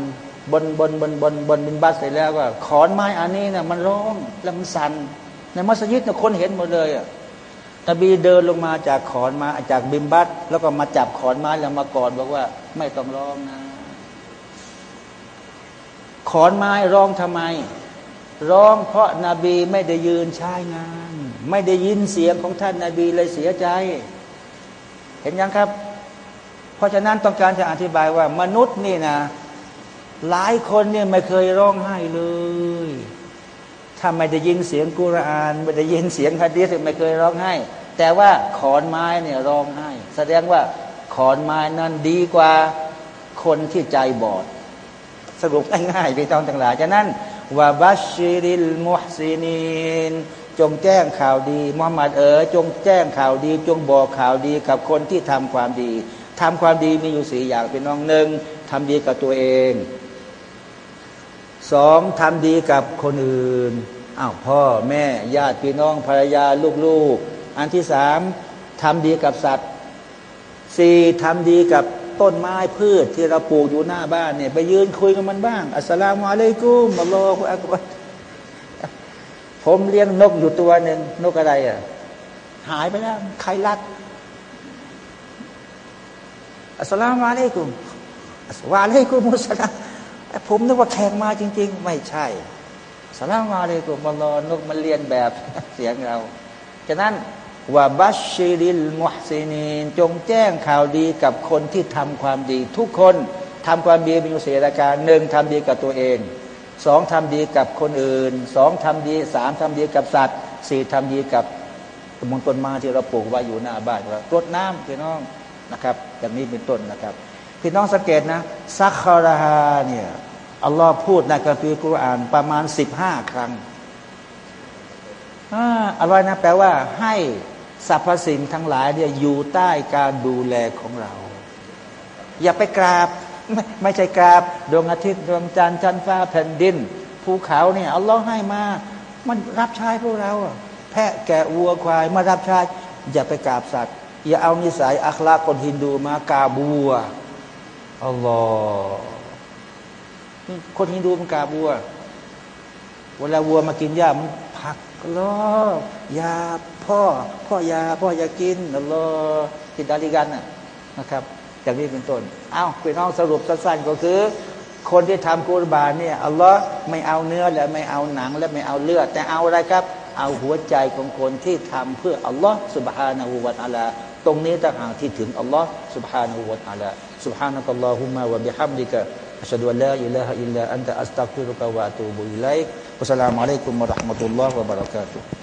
บนบนบนบนบนมิมบัตเสร็จแล้วก็ขอนไม้อันนี้เนี่ยมันร้องแล้วมันสั่นในมัสยิดเนี่ยคนเห็นหมดเลยอะ นบีเดินลงมาจากขอนมาจากบิมบัตแล้วก็มาจับขอนไม้แล้วมากอดบอกว่าไม่ต้องร้องนะ ขอนไม้ร้องทำไม ร้องเพราะนาบีไม่ได้ยืนใช้งาน ไม่ได้ยินเสียงของท่านนาบีเลยเสียใจ เห็นยังครับ เพราะฉะนั้นต้องการจะอธิบายว่ามนุษย์นี่นะ หลายคนเนี่ยไม่เคยร้องไห้เลย ถ้าไม่ได้ยินเสียงกุราน ไม่ได้ยินเสียงฮะดีษไม่เคยร้องไห้ แต่ว่าขอนไม้เนี่ยร้องไห้ แสดงว่าขอนไม้นั้นดีกว่าคนที่ใจบอด สรุปง่ายๆไปตอนต่างหลายฉะนั้นว่าบัชชิริลมุฮซินีนจงแจ้งข่าวดีมุฮัมมัดเอ๋ยจงแจ้งข่าวดี จงบอกข่าวดีกับคนที่ทำความดีทำความดีมีอยู่สี่อย่างเป็นน้องหนึ่งทำดีกับตัวเอง สองทำดีกับคนอื่นอ้าวพ่อแม่ญาติพี่น้องภรรยาลูกๆ อันที่สามทำดีกับสัตว์สี่ทำดีกับต้นไม้พืชที่เราปลูกอยู่หน้าบ้านเนี่ยไปยืนคุยกับมันบ้าง อัสสลามุอะลัยกุมอัลลอฮฺอักบัรผมเลี้ยงนกอยู่ตัวหนึ่งนกอะไรอะ หายไปแล้ว ใครรักอัสสลามุอะลัยกุมวะอะลัยกุมุสลาม ผมนึกว่าแขกมาจริง ๆ ไม่ใช่สลามมาเลยกุมลอนกมันเรียนแบบเสียงเราฉะนั้นว่าบัชชิริลมุฮซินีนจงแจ้งข่าวดีกับคนที่ทำความดี ทุกคนทำความดีมีอยู่สี่รการหนึ่งทำดีกับตัวเองสองทำดีกับคนอื่นสองทำดีสามทำดีกับสัตว์สี่ทำดีกับมงต้นไม้ที่เราปลูกไว้อยู่หน้าบ้านเรารวจน้ำพี่น้องนะครับอย่างนี้เป็นต้นนะครับ พี่น้องสังเกตนะซักคาราฮาเนี่ยอัลลอฮ์พูดในคัมภีร์กุรอานประมาณสิบห้าครั้งอะไรนะแปลว่าให้สรรพสิ่งทั้งหลายเนี่ยอยู่ใต้การดูแลของเรา อย่าไปกราบไม่ไม่ใช่กราบ ดวงอาทิตย์ดวงจันทร์ชั้นฟ้าแผ่นดินภูเขาเนี่ยอัลลอฮ์ให้มา มันรับใช้พวกเราแพะแกะวัวควายมารับใช้อย่าไปกราบสัตว์ อย่าเอานิสัยอัคลาคนฮินดูมากาบัว อัลลอฮ์คนฮินดูมันกาบัว เวลาวัวมากินหญ้ามันผักล้อยาพ่อ พ่อยาพ่ออยากินอัลลอฮ์กินดาลิกันนะครับอย่างนี้เป็นต้นอ้าวพี่น้องสรุปสั้นๆก็คือ คนที่ทำกุรบานเนี่ยอัลลอฮ์ไม่เอาเนื้อและไม่เอาหนังและไม่เอาเลือด แต่เอาอะไรครับ เอาหัวใจของคนที่ทำเพื่ออัลลอฮ์สุบฮานาหูวาตาลา ตรงนี้ต่างหากที่ถึงอัลลอฮ์สุบฮานาหูวาตาลา سبحانك اللهم وبحمدك أشهد أن لا إله إلا أنت أستغفرك وأتوب إليك والسلام عليكم ورحمة الله وبركاته